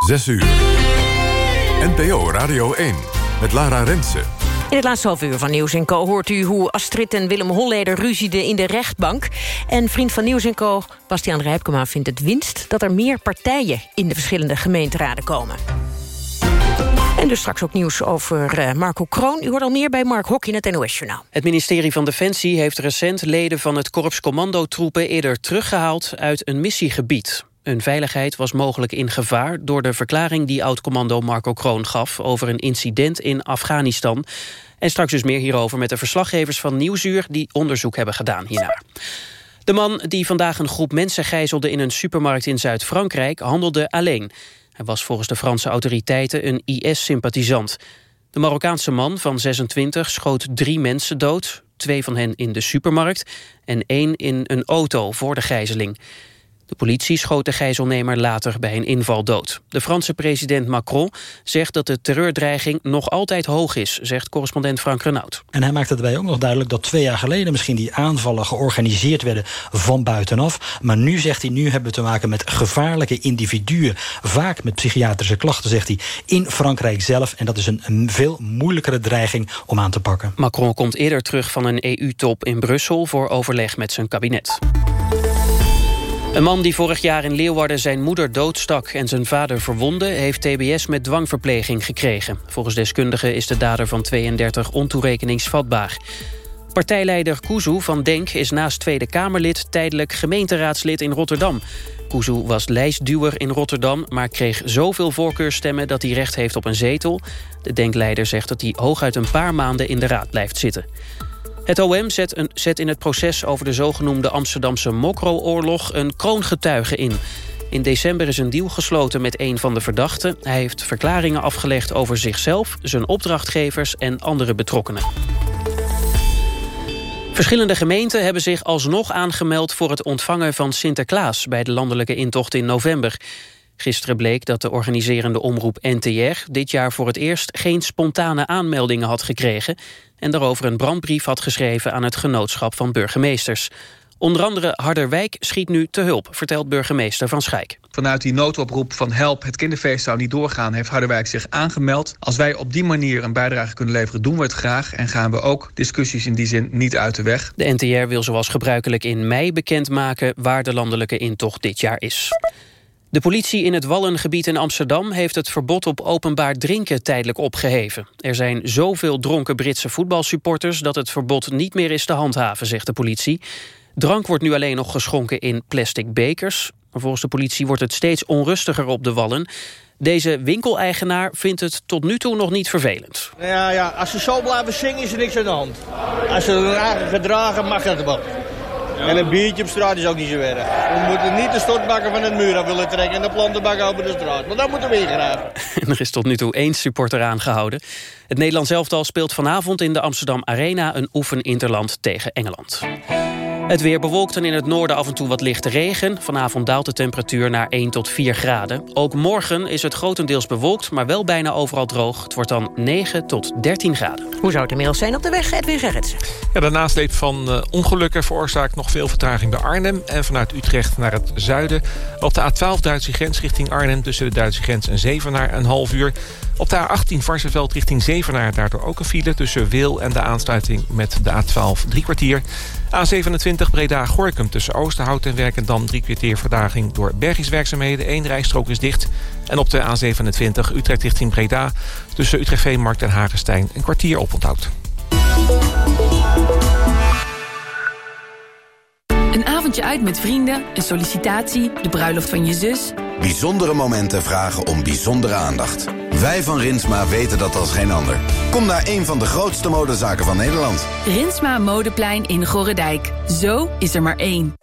6 uur. NPO Radio 1 met Lara Rensen. In het laatste half uur van Nieuws Co hoort u hoe Astrid en Willem Holleder ruzieden in de rechtbank. En vriend van Nieuws Co, Bastiaan Rijpkema, vindt het winst... dat er meer partijen in de verschillende gemeenteraden komen. En dus straks ook nieuws over uh, Marco Kroon. U hoort al meer bij Mark Hok in het NOS-journaal. Het ministerie van Defensie heeft recent leden van het korps commandotroepen... eerder teruggehaald uit een missiegebied. Hun veiligheid was mogelijk in gevaar door de verklaring die oud-commando Marco Kroon gaf over een incident in Afghanistan. En straks dus meer hierover met de verslaggevers van Nieuwsuur die onderzoek hebben gedaan hiernaar. De man die vandaag een groep mensen gijzelde in een supermarkt in Zuid-Frankrijk handelde alleen. Hij was volgens de Franse autoriteiten een IS-sympathisant. De Marokkaanse man van 26 schoot drie mensen dood, twee van hen in de supermarkt en één in een auto voor de gijzeling. De politie schoot de gijzelnemer later bij een inval dood. De Franse president Macron zegt dat de terreurdreiging nog altijd hoog is, zegt correspondent Frank Renaud. En hij maakt erbij ook nog duidelijk dat twee jaar geleden misschien die aanvallen georganiseerd werden van buitenaf. Maar nu zegt hij, nu hebben we te maken met gevaarlijke individuen, vaak met psychiatrische klachten, zegt hij, in Frankrijk zelf. En dat is een, veel moeilijkere dreiging om aan te pakken. Macron komt eerder terug van een EU-top in Brussel voor overleg met zijn kabinet. Een man die vorig jaar in Leeuwarden zijn moeder doodstak en zijn vader verwonde... heeft tbs met dwangverpleging gekregen. Volgens deskundigen is de dader van 32 ontoerekeningsvatbaar. Partijleider Kuzu van Denk is naast Tweede Kamerlid... tijdelijk gemeenteraadslid in Rotterdam. Kuzu was lijstduwer in Rotterdam... maar kreeg zoveel voorkeurstemmen dat hij recht heeft op een zetel. De Denkleider zegt dat hij hooguit een paar maanden in de raad blijft zitten. Het OM zet, een, zet in het proces over de zogenoemde Amsterdamse Mokro-oorlog een kroongetuige in. In december is een deal gesloten met een van de verdachten. Hij heeft verklaringen afgelegd over zichzelf, zijn opdrachtgevers en andere betrokkenen. Verschillende gemeenten hebben zich alsnog aangemeld voor het ontvangen van Sinterklaas bij de landelijke intocht in november. Gisteren bleek dat de organiserende omroep NTR dit jaar voor het eerst geen spontane aanmeldingen had gekregen en daarover een brandbrief had geschreven aan het genootschap van burgemeesters. Onder andere Harderwijk schiet nu te hulp, vertelt burgemeester Van Schijk. Vanuit die noodoproep van help, het kinderfeest zou niet doorgaan... heeft Harderwijk zich aangemeld. Als wij op die manier een bijdrage kunnen leveren, doen we het graag... en gaan we ook discussies in die zin niet uit de weg. De NTR wil zoals gebruikelijk in mei bekendmaken... waar de landelijke intocht dit jaar is. De politie in het Wallengebied in Amsterdam heeft het verbod op openbaar drinken tijdelijk opgeheven. Er zijn zoveel dronken Britse voetbalsupporters dat het verbod niet meer is te handhaven, zegt de politie. Drank wordt nu alleen nog geschonken in plastic bekers. Maar volgens de politie wordt het steeds onrustiger op de Wallen. Deze winkeleigenaar vindt het tot nu toe nog niet vervelend. Ja, ja, als ze zo blijven zingen is er niks aan de hand. Als ze eigen gedragen mag dat wel. En een biertje op straat is ook niet zo erg. We moeten niet de stortbakken van het muur af willen trekken... en de plantenbakken over de straat. Want dan moeten we ingraven. er is tot nu toe één supporter aangehouden. Het Nederlands elftal speelt vanavond in de Amsterdam Arena... een oefeninterland tegen Engeland. Het weer bewolkt en in het noorden af en toe wat lichte regen. Vanavond daalt de temperatuur naar 1 tot 4 graden. Ook morgen is het grotendeels bewolkt, maar wel bijna overal droog. Het wordt dan 9 tot 13 graden. Hoe zou het inmiddels zijn op de weg, Edwin Gerritsen? Ja, de nasleep van uh, ongelukken veroorzaakt nog veel vertraging bij Arnhem... en vanuit Utrecht naar het zuiden. Op de A12 Duitse grens richting Arnhem... tussen de Duitse grens en Zevenaar een half uur... Op de A18 Varsenveld richting Zevenaar daardoor ook een file... tussen Wil en de aansluiting met de A12 drie kwartier. A27 Breda-Gorkum tussen Oosterhout en Werkendam... drie kwartier verdaging door bergingswerkzaamheden. Eén rijstrook is dicht. En op de A27 Utrecht richting Breda... tussen Utrecht Veemarkt en Hagenstein een kwartier oponthoud. Een avondje uit met vrienden, een sollicitatie, de bruiloft van je zus. Bijzondere momenten vragen om bijzondere aandacht. Wij van Rinsma weten dat als geen ander. Kom naar een van de grootste modezaken van Nederland. Rinsma Modeplein in Gorredijk. Zo is er maar één.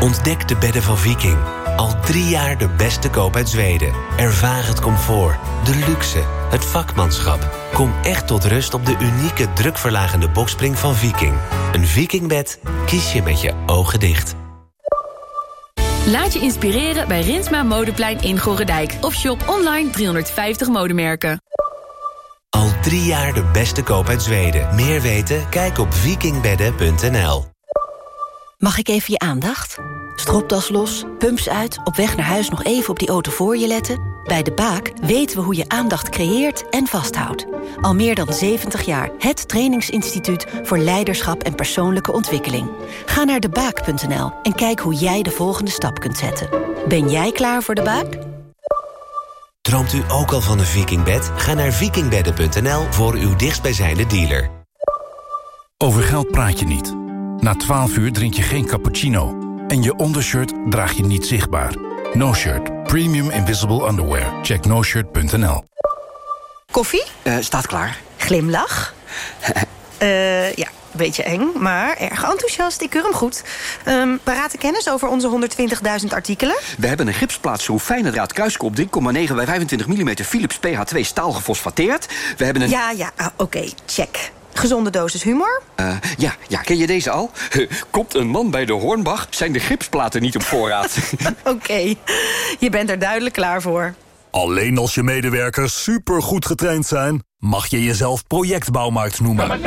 Ontdek de bedden van Viking. Al drie jaar de beste koop uit Zweden. Ervaar het comfort, de luxe, het vakmanschap. Kom echt tot rust op de unieke drukverlagende bokspring van Viking. Een Vikingbed kies je met je ogen dicht. Laat je inspireren bij Rinsma Modeplein in Gorredijk. Of shop online 350 modemerken. Al drie jaar de beste koop uit Zweden. Meer weten? Kijk op vikingbedden.nl. Mag ik even je aandacht? Stropdas los, pumps uit, op weg naar huis nog even op die auto voor je letten? Bij De Baak weten we hoe je aandacht creëert en vasthoudt. Al meer dan 70 jaar het trainingsinstituut voor leiderschap en persoonlijke ontwikkeling. Ga naar debaak.nl en kijk hoe jij de volgende stap kunt zetten. Ben jij klaar voor De Baak? Droomt u ook al van een vikingbed? Ga naar vikingbedden.nl voor uw dichtstbijzijnde dealer. Over geld praat je niet. Na 12 uur drink je geen cappuccino. En je ondershirt draag je niet zichtbaar. No Shirt. Premium Invisible Underwear. Check noshirt.nl Koffie? Uh, staat klaar. Glimlach? uh, ja, beetje eng, maar erg enthousiast. Ik keur hem goed. Um, parate kennis over onze 120.000 artikelen? We hebben een gipsplaatschroef fijne draad kruiskop 3,9 bij 25 mm Philips PH2 staal gefosfateerd. We hebben een... Ja, ja, ah, oké, check. Gezonde dosis humor? Uh, ja, ja, ken je deze al? Komt een man bij de Hornbach, zijn de gipsplaten niet op voorraad. Oké, je bent er duidelijk klaar voor. Alleen als je medewerkers supergoed getraind zijn... mag je jezelf projectbouwmarkt noemen.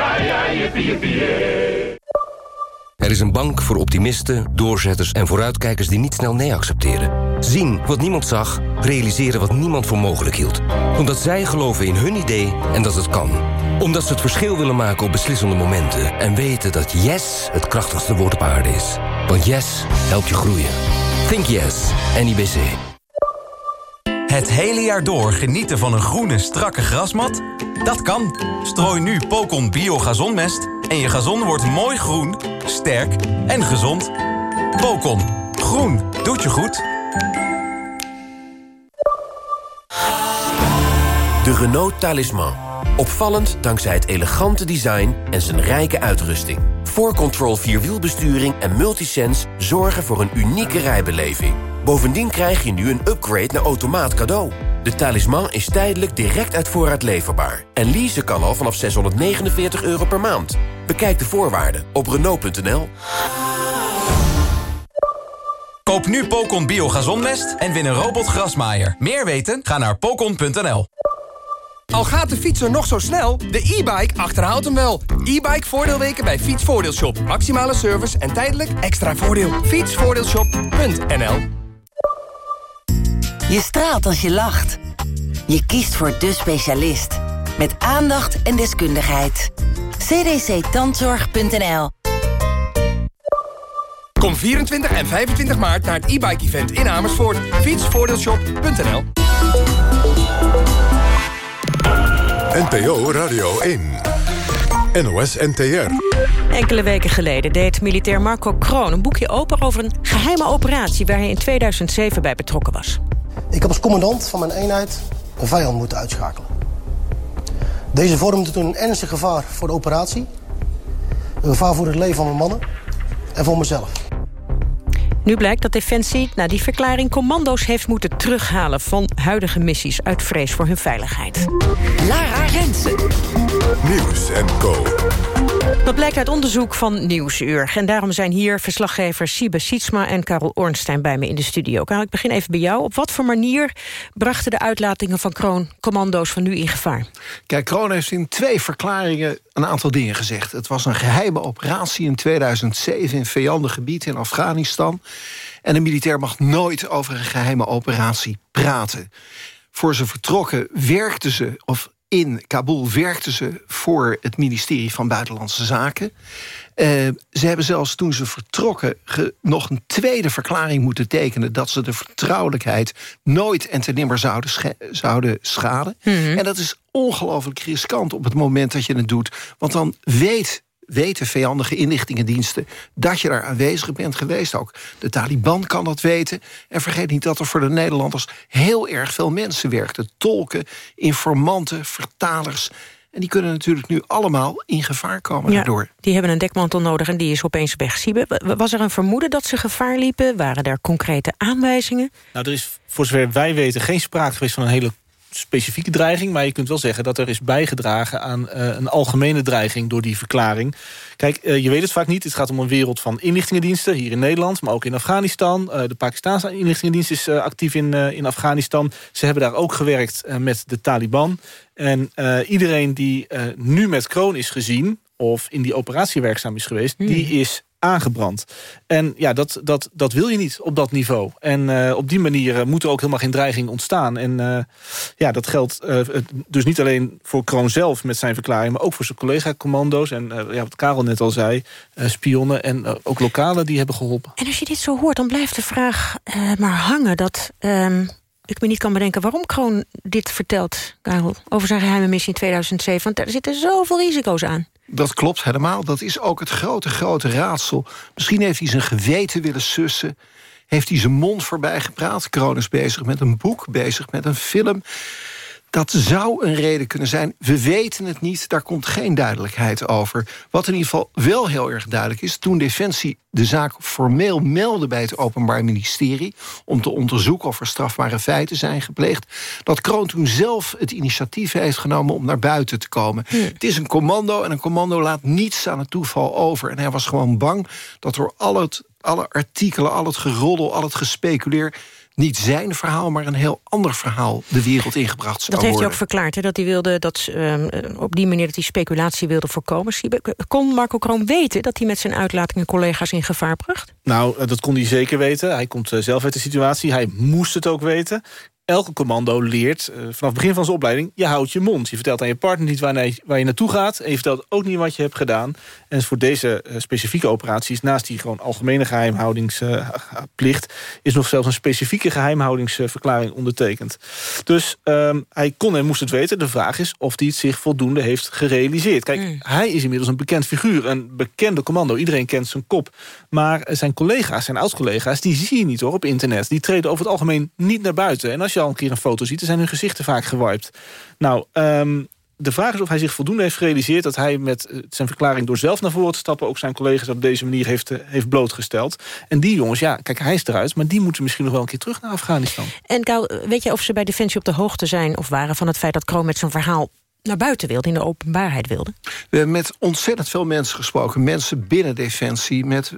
Er is een bank voor optimisten, doorzetters en vooruitkijkers... die niet snel nee accepteren. Zien wat niemand zag, realiseren wat niemand voor mogelijk hield. Omdat zij geloven in hun idee en dat het kan. Omdat ze het verschil willen maken op beslissende momenten. En weten dat yes het krachtigste woord op aarde is. Want yes helpt je groeien. Think yes, NIBC. Het hele jaar door genieten van een groene, strakke grasmat? Dat kan. Strooi nu Pocon Bio Gazonmest en je gazon wordt mooi groen, sterk en gezond. Pocon. Groen. Doet je goed. De Renault Talisman. Opvallend dankzij het elegante design en zijn rijke uitrusting. 4Control Vierwielbesturing en Multisense zorgen voor een unieke rijbeleving. Bovendien krijg je nu een upgrade naar automaat cadeau. De talisman is tijdelijk direct uit voorraad leverbaar. En leasen kan al vanaf 649 euro per maand. Bekijk de voorwaarden op Renault.nl. Koop nu Pocon Bio Gazonmest en win een robotgrasmaaier. Meer weten? Ga naar pocon.nl. Al gaat de fietser nog zo snel, de e-bike achterhaalt hem wel. E-bike voordeelweken bij Fietsvoordeelshop. Maximale service en tijdelijk extra voordeel. Fietsvoordeelshop.nl Je straalt als je lacht. Je kiest voor de specialist. Met aandacht en deskundigheid. cdctandzorg.nl Kom 24 en 25 maart naar het e-bike event in Amersfoort. Fietsvoordeelshop.nl NPO Radio 1. NOS NTR. Enkele weken geleden deed militair Marco Kroon een boekje open... over een geheime operatie waar hij in 2007 bij betrokken was. Ik heb als commandant van mijn eenheid een vijand moeten uitschakelen. Deze vormde toen een ernstig gevaar voor de operatie. Een gevaar voor het leven van mijn mannen en voor mezelf. Nu blijkt dat Defensie na die verklaring commando's heeft moeten terughalen... van huidige missies uit vrees voor hun veiligheid. Lara Rensen. Nieuws en Co. Dat blijkt uit onderzoek van Nieuwsuur. En daarom zijn hier verslaggevers Siebe Sietsma en Karel Ornstein bij me in de studio. Karel, ik begin even bij jou. Op wat voor manier brachten de uitlatingen van Kroon commando's van nu in gevaar? Kijk, Kroon heeft in twee verklaringen een aantal dingen gezegd. Het was een geheime operatie in 2007 in vijandig gebied in Afghanistan. En een militair mag nooit over een geheime operatie praten. Voor ze vertrokken werkten ze, of in Kabul werkten ze voor het ministerie van Buitenlandse Zaken. Uh, ze hebben zelfs toen ze vertrokken nog een tweede verklaring moeten tekenen... dat ze de vertrouwelijkheid nooit en ten nimmer zouden, zouden schaden. Mhm. En dat is ongelooflijk riskant op het moment dat je het doet. Want dan weet weten vijandige inlichtingendiensten... dat je daar aanwezig bent geweest ook. De Taliban kan dat weten. En vergeet niet dat er voor de Nederlanders heel erg veel mensen werkten. Tolken, informanten, vertalers... En die kunnen natuurlijk nu allemaal in gevaar komen daardoor. Die hebben een dekmantel nodig en die is opeens weg. Was er een vermoeden dat ze gevaar liepen? Waren er concrete aanwijzingen? Nou, er is voor zover wij weten geen sprake geweest van een hele specifieke dreiging... maar je kunt wel zeggen dat er is bijgedragen aan uh, een algemene dreiging... door die verklaring. Kijk, uh, je weet het vaak niet. Het gaat om een wereld van inlichtingendiensten hier in Nederland... maar ook in Afghanistan. Uh, de Pakistanse inlichtingendienst is actief in, in Afghanistan. Ze hebben daar ook gewerkt met de Taliban. En iedereen die nu met kroon is gezien... of in die operatie werkzaam is geweest... die is aangebrand. En ja, dat, dat, dat wil je niet op dat niveau. En uh, op die manier uh, moet er ook helemaal geen dreiging ontstaan. En uh, ja, dat geldt dus niet alleen voor Kroon zelf met zijn verklaring... maar ook voor zijn collega-commando's. En ja, wat Karel net al zei, spionnen en ook lokalen die hebben geholpen. En als je dit zo hoort, dan blijft de vraag maar hangen... dat um, ik me niet kan bedenken waarom Kroon dit vertelt, Karel... over zijn geheime missie in 2007. Want er zitten zoveel risico's aan. Dat klopt helemaal. Dat is ook het grote, grote raadsel. Misschien heeft hij zijn geweten willen sussen. Heeft hij zijn mond voorbij gepraat. Kroon is bezig met een boek, bezig met een film. Dat zou een reden kunnen zijn. We weten het niet, daar komt geen duidelijkheid over. Wat in ieder geval wel heel erg duidelijk is... toen Defensie de zaak formeel meldde bij het Openbaar Ministerie... om te onderzoeken of er strafbare feiten zijn gepleegd... dat Kroon toen zelf het initiatief heeft genomen om naar buiten te komen. Het is een commando en een commando laat niets aan het toeval over. En hij was gewoon bang dat door al het, alle artikelen, al het geroddel, al het gespeculeer niet zijn verhaal, maar een heel ander verhaal de wereld ingebracht zou Dat heeft hij ook verklaard, hè, dat hij wilde dat um, op die manier dat hij speculatie wilde voorkomen. Kon Marco Kroon weten dat hij met zijn uitlatingen collega's in gevaar bracht? Nou, eh, dat kon hij zeker weten. Hij komt eh, zelf uit de situatie. Hij moest het ook weten elke commando leert uh, vanaf het begin van zijn opleiding... je houdt je mond. Je vertelt aan je partner niet waar, je, waar je naartoe gaat... en je vertelt ook niet wat je hebt gedaan. En voor deze uh, specifieke operaties... naast die gewoon algemene geheimhoudingsplicht... is nog zelfs een specifieke geheimhoudingsverklaring ondertekend. Dus um, hij kon en moest het weten. De vraag is of hij het zich voldoende heeft gerealiseerd. Kijk, mm. hij is inmiddels een bekend figuur. Een bekende commando. Iedereen kent zijn kop. Maar zijn collega's, zijn oud-collega's... die zie je niet hoor op internet. Die treden over het algemeen niet naar buiten. En als je al een keer een foto ziet... dan zijn hun gezichten vaak gewiped. Nou, um, de vraag is of hij zich voldoende heeft gerealiseerd... dat hij met eh, zijn verklaring door zelf naar voren te stappen... ook zijn collega's op deze manier heeft, eh, heeft blootgesteld. En die jongens, ja, kijk, hij is eruit... maar die moeten misschien nog wel een keer terug naar Afghanistan. En Kou, weet je of ze bij Defensie op de hoogte zijn of waren... van het feit dat Kroon met zijn verhaal naar buiten wilde, in de openbaarheid wilde? We hebben met ontzettend veel mensen gesproken. Mensen binnen Defensie, met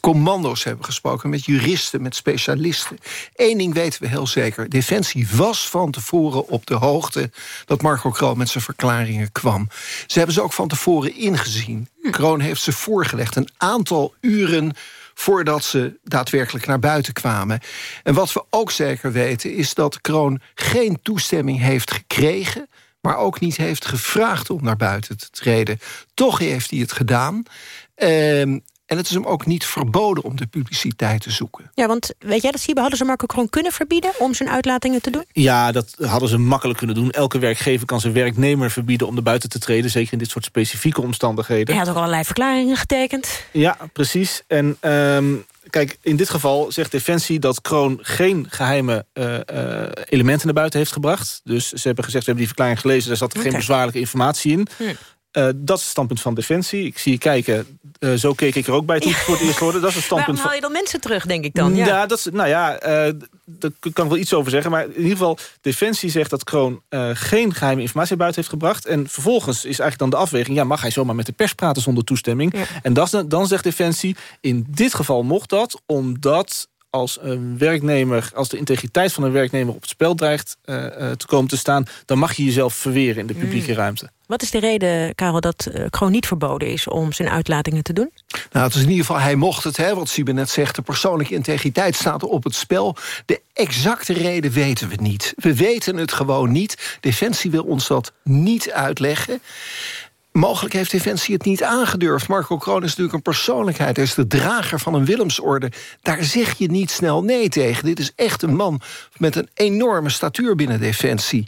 commando's hebben gesproken, met juristen, met specialisten. Eén ding weten we heel zeker. Defensie was van tevoren op de hoogte dat Marco Kroon met zijn verklaringen kwam. Ze hebben ze ook van tevoren ingezien. Hm. Kroon heeft ze voorgelegd. Een aantal uren voordat ze daadwerkelijk naar buiten kwamen. En wat we ook zeker weten is dat Kroon geen toestemming heeft gekregen maar ook niet heeft gevraagd om naar buiten te treden. Toch heeft hij het gedaan. Ehm, en het is hem ook niet verboden om de publiciteit te zoeken. Ja, want weet jij dat, Siebe, hadden ze Marco Kroon kunnen verbieden... om zijn uitlatingen te doen? Ja, dat hadden ze makkelijk kunnen doen. Elke werkgever kan zijn werknemer verbieden om naar buiten te treden. Zeker in dit soort specifieke omstandigheden. Hij had ook allerlei verklaringen getekend. Ja, precies. En um, kijk, in dit geval zegt Defensie dat Kroon geen geheime uh, uh, elementen naar buiten heeft gebracht. Dus ze hebben gezegd, we hebben die verklaring gelezen... daar zat okay. geen bezwaarlijke informatie in. Hm. Uh, dat is het standpunt van Defensie. Ik zie je kijken, uh, zo keek ik er ook bij toen het voor het eerst hoorde. Dat is het standpunt Waarom haal je dan mensen terug, denk ik dan? Ja, ja dat is, nou ja, uh, daar kan ik wel iets over zeggen. Maar in ieder geval, Defensie zegt dat Kroon geen geheime informatie buiten heeft gebracht. En vervolgens is eigenlijk dan de afweging... ja, mag hij zomaar met de pers praten zonder toestemming? Ja. En dat, dan zegt Defensie, in dit geval mocht dat... omdat als een werknemer, als de integriteit van een werknemer op het spel dreigt uh, uh, te komen te staan, dan mag je jezelf verweren in de publieke mm. ruimte. Wat is de reden, Karel, dat uh, gewoon niet verboden is om zijn uitlatingen te doen? Nou, het is in ieder geval, hij mocht het, hè, wat Siebe net zegt. De persoonlijke integriteit staat op het spel. De exacte reden weten we niet. We weten het gewoon niet. Defensie wil ons dat niet uitleggen. Mogelijk heeft Defensie het niet aangedurfd. Marco Kroon is natuurlijk een persoonlijkheid. Hij is de drager van een Willemsorde. Daar zeg je niet snel nee tegen. Dit is echt een man met een enorme statuur binnen Defensie.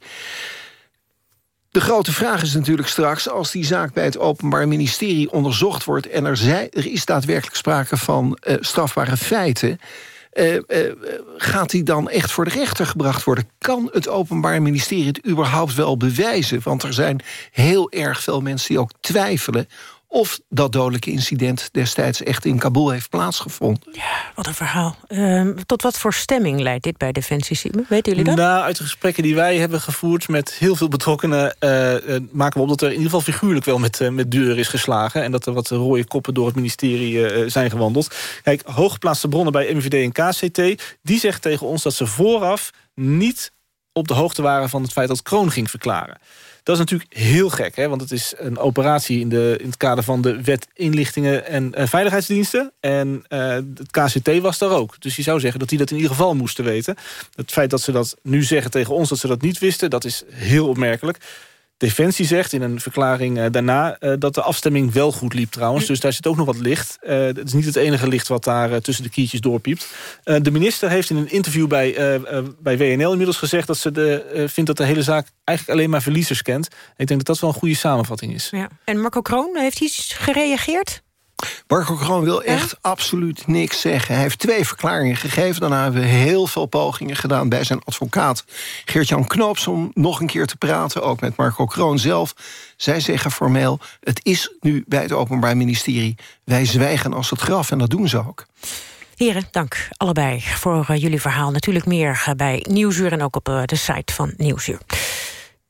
De grote vraag is natuurlijk straks... als die zaak bij het Openbaar Ministerie onderzocht wordt... en er, zij, er is daadwerkelijk sprake van uh, strafbare feiten... Uh, uh, gaat hij dan echt voor de rechter gebracht worden? Kan het Openbaar Ministerie het überhaupt wel bewijzen? Want er zijn heel erg veel mensen die ook twijfelen of dat dodelijke incident destijds echt in Kabul heeft plaatsgevonden. Ja, wat een verhaal. Uh, tot wat voor stemming leidt dit bij Defensie, Weten jullie dat? Nou, uit de gesprekken die wij hebben gevoerd met heel veel betrokkenen... Uh, uh, maken we op dat er in ieder geval figuurlijk wel met, uh, met deur is geslagen... en dat er wat rode koppen door het ministerie zijn gewandeld. Kijk, hooggeplaatste bronnen bij MVD en KCT... die zeggen tegen ons dat ze vooraf niet op de hoogte waren van het feit dat Kroon ging verklaren. Dat is natuurlijk heel gek, hè? want het is een operatie in, de, in het kader van de wet inlichtingen en uh, veiligheidsdiensten. En uh, het KCT was daar ook. Dus je zou zeggen dat die dat in ieder geval moesten weten. Het feit dat ze dat nu zeggen tegen ons dat ze dat niet wisten, dat is heel opmerkelijk. Defensie zegt in een verklaring uh, daarna uh, dat de afstemming wel goed liep trouwens. Dus daar zit ook nog wat licht. Uh, het is niet het enige licht wat daar tussen de kiertjes doorpiept. de minister heeft in een interview bij, bij WNL inmiddels gezegd... dat ze de, vindt dat de hele zaak eigenlijk alleen maar verliezers kent. Ik denk dat dat wel een goede samenvatting is. Ja. En Marco Kroon, heeft hij gereageerd? Marco Kroon wil echt absoluut niks zeggen. Hij heeft twee verklaringen gegeven. Daarna hebben we heel veel pogingen gedaan bij zijn advocaat Geert-Jan Knoops... om nog een keer te praten, ook met Marco Kroon zelf. Zij zeggen formeel, het is nu bij het Openbaar Ministerie. Wij zwijgen als het graf en dat doen ze ook. Heren, dank allebei voor uh, jullie verhaal. Natuurlijk meer uh, bij Nieuwsuur en ook op uh, de site van Nieuwsuur.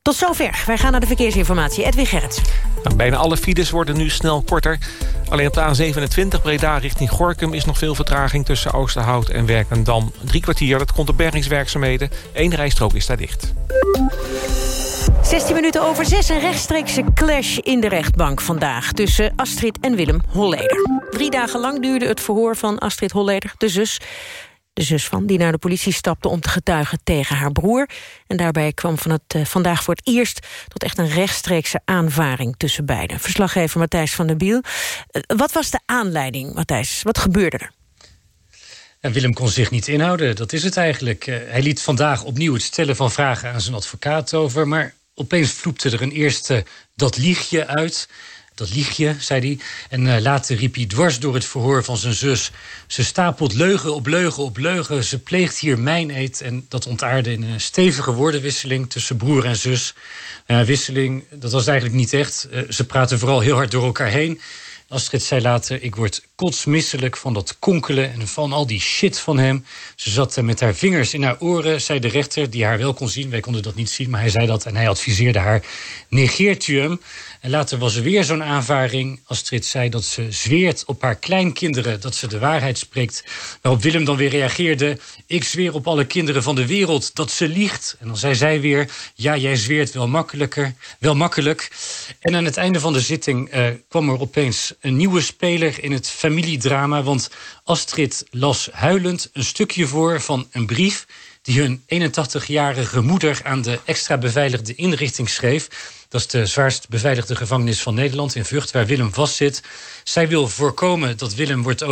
Tot zover. Wij gaan naar de verkeersinformatie. Edwin Gerrits. Nou, bijna alle files worden nu snel korter. Alleen op de A27 Breda richting Gorkum is nog veel vertraging... tussen Oosterhout en Werkendam. Drie kwartier, dat komt op bergingswerkzaamheden. Eén rijstrook is daar dicht. 16 minuten over 6, een rechtstreekse clash in de rechtbank vandaag... tussen Astrid en Willem Holleder. Drie dagen lang duurde het verhoor van Astrid Holleder, de zus zus van, die naar de politie stapte om te getuigen tegen haar broer. En daarbij kwam van het, uh, vandaag voor het eerst tot echt een rechtstreekse aanvaring tussen beiden. Verslaggever Matthijs van der Biel. Uh, wat was de aanleiding, Matthijs? Wat gebeurde er? En Willem kon zich niet inhouden, dat is het eigenlijk. Uh, hij liet vandaag opnieuw het stellen van vragen aan zijn advocaat over... maar opeens vloepte er een eerste dat liegje uit dat lieg je, zei hij. En uh, later riep hij dwars door het verhoor van zijn zus... ze stapelt leugen op leugen op leugen, ze pleegt hier mijn eet. En dat ontaarde in een stevige woordenwisseling tussen broer en zus. Uh, wisseling, dat was eigenlijk niet echt. Uh, ze praten vooral heel hard door elkaar heen. Astrid zei later, ik word kotsmisselijk van dat konkelen... en van al die shit van hem. Ze zat met haar vingers in haar oren, zei de rechter... die haar wel kon zien, wij konden dat niet zien, maar hij zei dat... en hij adviseerde haar, negeert u hem... En later was er weer zo'n aanvaring. Astrid zei dat ze zweert op haar kleinkinderen dat ze de waarheid spreekt. Waarop Willem dan weer reageerde... ik zweer op alle kinderen van de wereld dat ze liegt. En dan zei zij weer... ja, jij zweert wel, makkelijker, wel makkelijk. En aan het einde van de zitting uh, kwam er opeens een nieuwe speler... in het familiedrama, want Astrid las huilend een stukje voor van een brief die hun 81-jarige moeder aan de extra beveiligde inrichting schreef. Dat is de zwaarst beveiligde gevangenis van Nederland in Vught, waar Willem vastzit. Zij wil voorkomen dat Willem wordt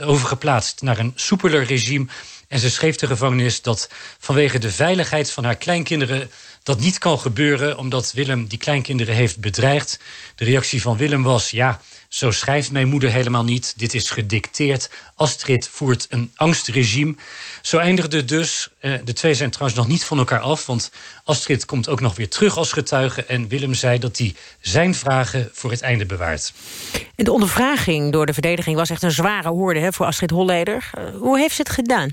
overgeplaatst naar een soepeler regime. En ze schreef de gevangenis dat vanwege de veiligheid van haar kleinkinderen dat niet kan gebeuren omdat Willem die kleinkinderen heeft bedreigd. De reactie van Willem was: ja, zo schrijft mijn moeder helemaal niet. Dit is gedicteerd. Astrid voert een angstregime. Zo eindigde dus. Eh, de twee zijn trouwens nog niet van elkaar af. Want Astrid komt ook nog weer terug als getuige. En Willem zei dat hij zijn vragen voor het einde bewaart. En de ondervraging door de verdediging was echt een zware hoorde hè, voor Astrid Holleder. Uh, hoe heeft ze het gedaan?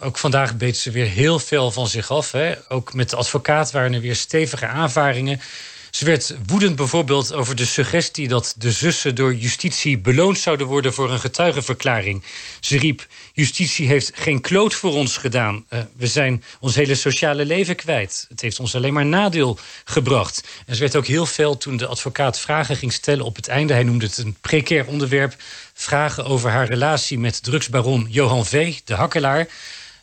Ook vandaag beet ze weer heel veel van zich af. Hè. Ook met de advocaat waren er weer stevige aanvaringen. Ze werd woedend bijvoorbeeld over de suggestie dat de zussen door justitie beloond zouden worden voor een getuigenverklaring. Ze riep: Justitie heeft geen kloot voor ons gedaan. Uh, we zijn ons hele sociale leven kwijt. Het heeft ons alleen maar nadeel gebracht. En ze werd ook heel veel toen de advocaat vragen ging stellen op het einde. Hij noemde het een precair onderwerp. Vragen over haar relatie met drugsbaron Johan V., de hakkelaar.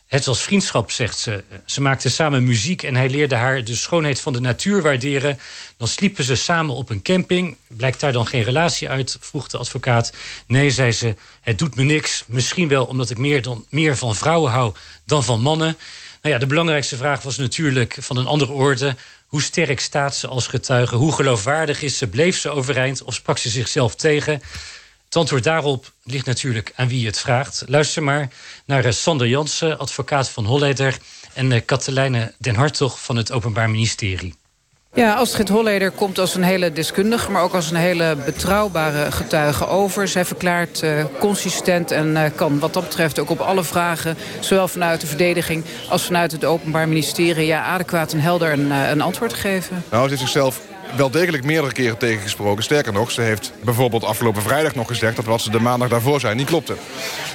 Het was vriendschap, zegt ze. Ze maakten samen muziek en hij leerde haar de schoonheid van de natuur waarderen. Dan sliepen ze samen op een camping. Blijkt daar dan geen relatie uit, vroeg de advocaat. Nee, zei ze, het doet me niks. Misschien wel omdat ik meer, dan, meer van vrouwen hou dan van mannen. Nou ja, de belangrijkste vraag was natuurlijk van een andere orde. Hoe sterk staat ze als getuige? Hoe geloofwaardig is ze? Bleef ze overeind of sprak ze zichzelf tegen? Het antwoord daarop ligt natuurlijk aan wie het vraagt. Luister maar naar eh, Sander Jansen, advocaat van Holleder... en eh, Katelijne den Hartog van het Openbaar Ministerie. Ja, Astrid Holleder komt als een hele deskundige... maar ook als een hele betrouwbare getuige over. Zij verklaart uh, consistent en uh, kan wat dat betreft ook op alle vragen... zowel vanuit de verdediging als vanuit het Openbaar Ministerie... ja, adequaat en helder een, uh, een antwoord geven. Nou, het is zichzelf wel degelijk meerdere keren tegengesproken. Sterker nog, ze heeft bijvoorbeeld afgelopen vrijdag nog gezegd... dat wat ze de maandag daarvoor zei niet klopte.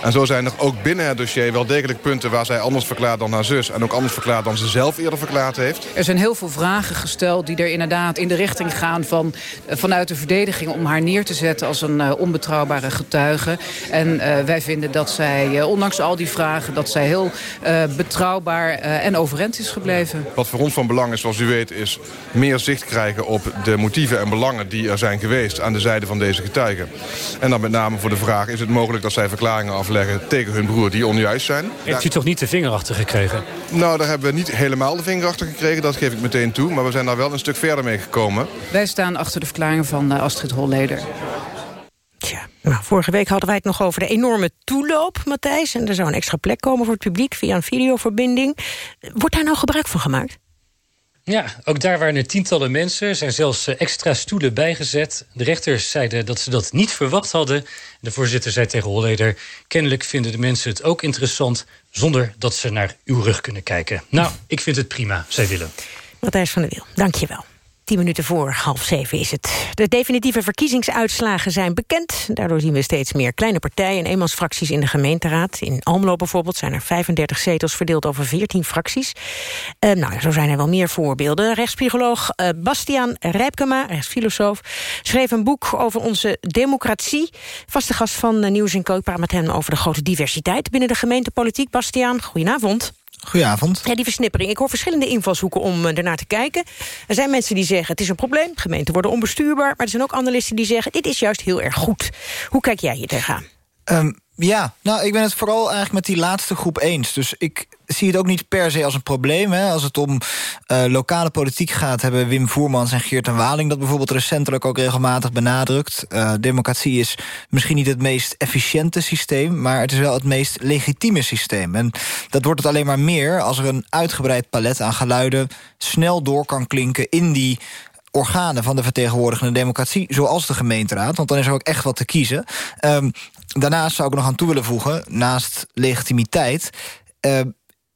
En zo zijn er ook binnen het dossier wel degelijk punten... waar zij anders verklaart dan haar zus. En ook anders verklaart dan ze zelf eerder verklaard heeft. Er zijn heel veel vragen gesteld die er inderdaad in de richting gaan... Van, eh, vanuit de verdediging om haar neer te zetten als een uh, onbetrouwbare getuige. En uh, wij vinden dat zij, ondanks al die vragen... dat zij heel betrouwbaar en overeind is gebleven. Wat voor ons van belang is, zoals u weet... is meer zicht krijgen op de motieven en belangen die er zijn geweest... aan de zijde van deze getuigen. En dan met name voor de vraag... is het mogelijk dat zij verklaringen afleggen tegen hun broer die onjuist zijn? Heeft u toch niet de vinger achter gekregen? Nou, daar hebben we niet helemaal de vinger achter gekregen. Dat geef ik meteen toe. Maar we zijn daar wel een stuk verder mee gekomen. Wij staan achter de verklaringen van uh, Astrid Holleder. Tja, nou, vorige week hadden wij het nog over de enorme toeloop, Matthijs. En er zou een extra plek komen voor het publiek via een videoverbinding. Wordt daar nou gebruik van gemaakt? Ja, ook daar waren er tientallen mensen. Er zijn zelfs eh, extra stoelen bijgezet. De rechters zeiden dat ze dat niet verwacht hadden. De voorzitter zei tegen Holleder... kennelijk vinden de mensen het ook interessant... zonder dat ze naar uw rug kunnen kijken. Nou, ik vind het prima, zei Willem. Matthijs van der Wiel, dank je wel. Tien minuten voor half zeven is het. De definitieve verkiezingsuitslagen zijn bekend. Daardoor zien we steeds meer kleine partijen en eenmansfracties in de gemeenteraad. In Almelo bijvoorbeeld zijn er 35 zetels verdeeld over 14 fracties. Uh, nou, zo zijn er wel meer voorbeelden. Rechtspsycholoog uh, Bastiaan Rijpkema, rechtsfilosoof... schreef een boek over onze democratie. Vaste gast van uh, Nieuws en. Ik praat met hem over de grote diversiteit binnen de gemeentepolitiek. Bastiaan, goedenavond. Goedenavond. Ja, die versnippering. Ik hoor verschillende invalshoeken om uh, ernaar te kijken. Er zijn mensen die zeggen het is een probleem, gemeenten worden onbestuurbaar... maar er zijn ook analisten die zeggen dit is juist heel erg goed. Hoe kijk jij hier tegenaan? Um, ja, nou, ik ben het vooral eigenlijk met die laatste groep eens. Dus ik zie het ook niet per se als een probleem. Hè. Als het om uh, lokale politiek gaat... hebben Wim Voermans en Geert en Waling... dat bijvoorbeeld recentelijk ook regelmatig benadrukt. Uh, democratie is misschien niet het meest efficiënte systeem... maar het is wel het meest legitieme systeem. En dat wordt het alleen maar meer... als er een uitgebreid palet aan geluiden... snel door kan klinken in die organen van de vertegenwoordigende democratie... zoals de gemeenteraad, want dan is er ook echt wat te kiezen. Um, daarnaast zou ik nog aan toe willen voegen, naast legitimiteit... Uh,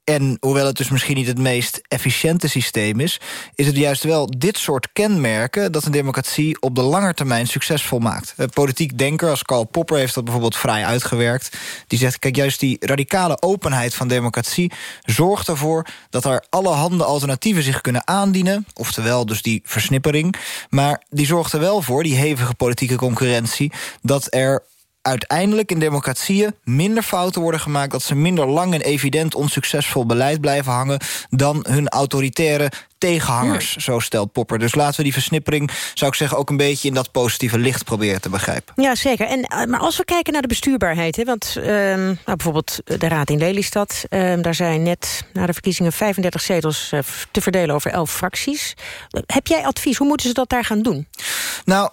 en hoewel het dus misschien niet het meest efficiënte systeem is... is het juist wel dit soort kenmerken... dat een democratie op de lange termijn succesvol maakt. Een politiek denker als Karl Popper heeft dat bijvoorbeeld vrij uitgewerkt. Die zegt, kijk, juist die radicale openheid van democratie... zorgt ervoor dat er allerhande alternatieven zich kunnen aandienen. Oftewel dus die versnippering. Maar die zorgt er wel voor, die hevige politieke concurrentie... dat er uiteindelijk in democratieën minder fouten worden gemaakt... dat ze minder lang en evident onsuccesvol beleid blijven hangen... dan hun autoritaire tegenhangers, zo stelt Popper. Dus laten we die versnippering, zou ik zeggen... ook een beetje in dat positieve licht proberen te begrijpen. Ja, zeker. En, eh, maar als we kijken naar de bestuurbaarheid... Hè, want uh, nou, bijvoorbeeld de Raad in Lelystad... Uh, daar zijn net na de verkiezingen 35 zetels uh, te verdelen over 11 fracties. Heb jij advies? Hoe moeten ze dat daar gaan doen? Nou...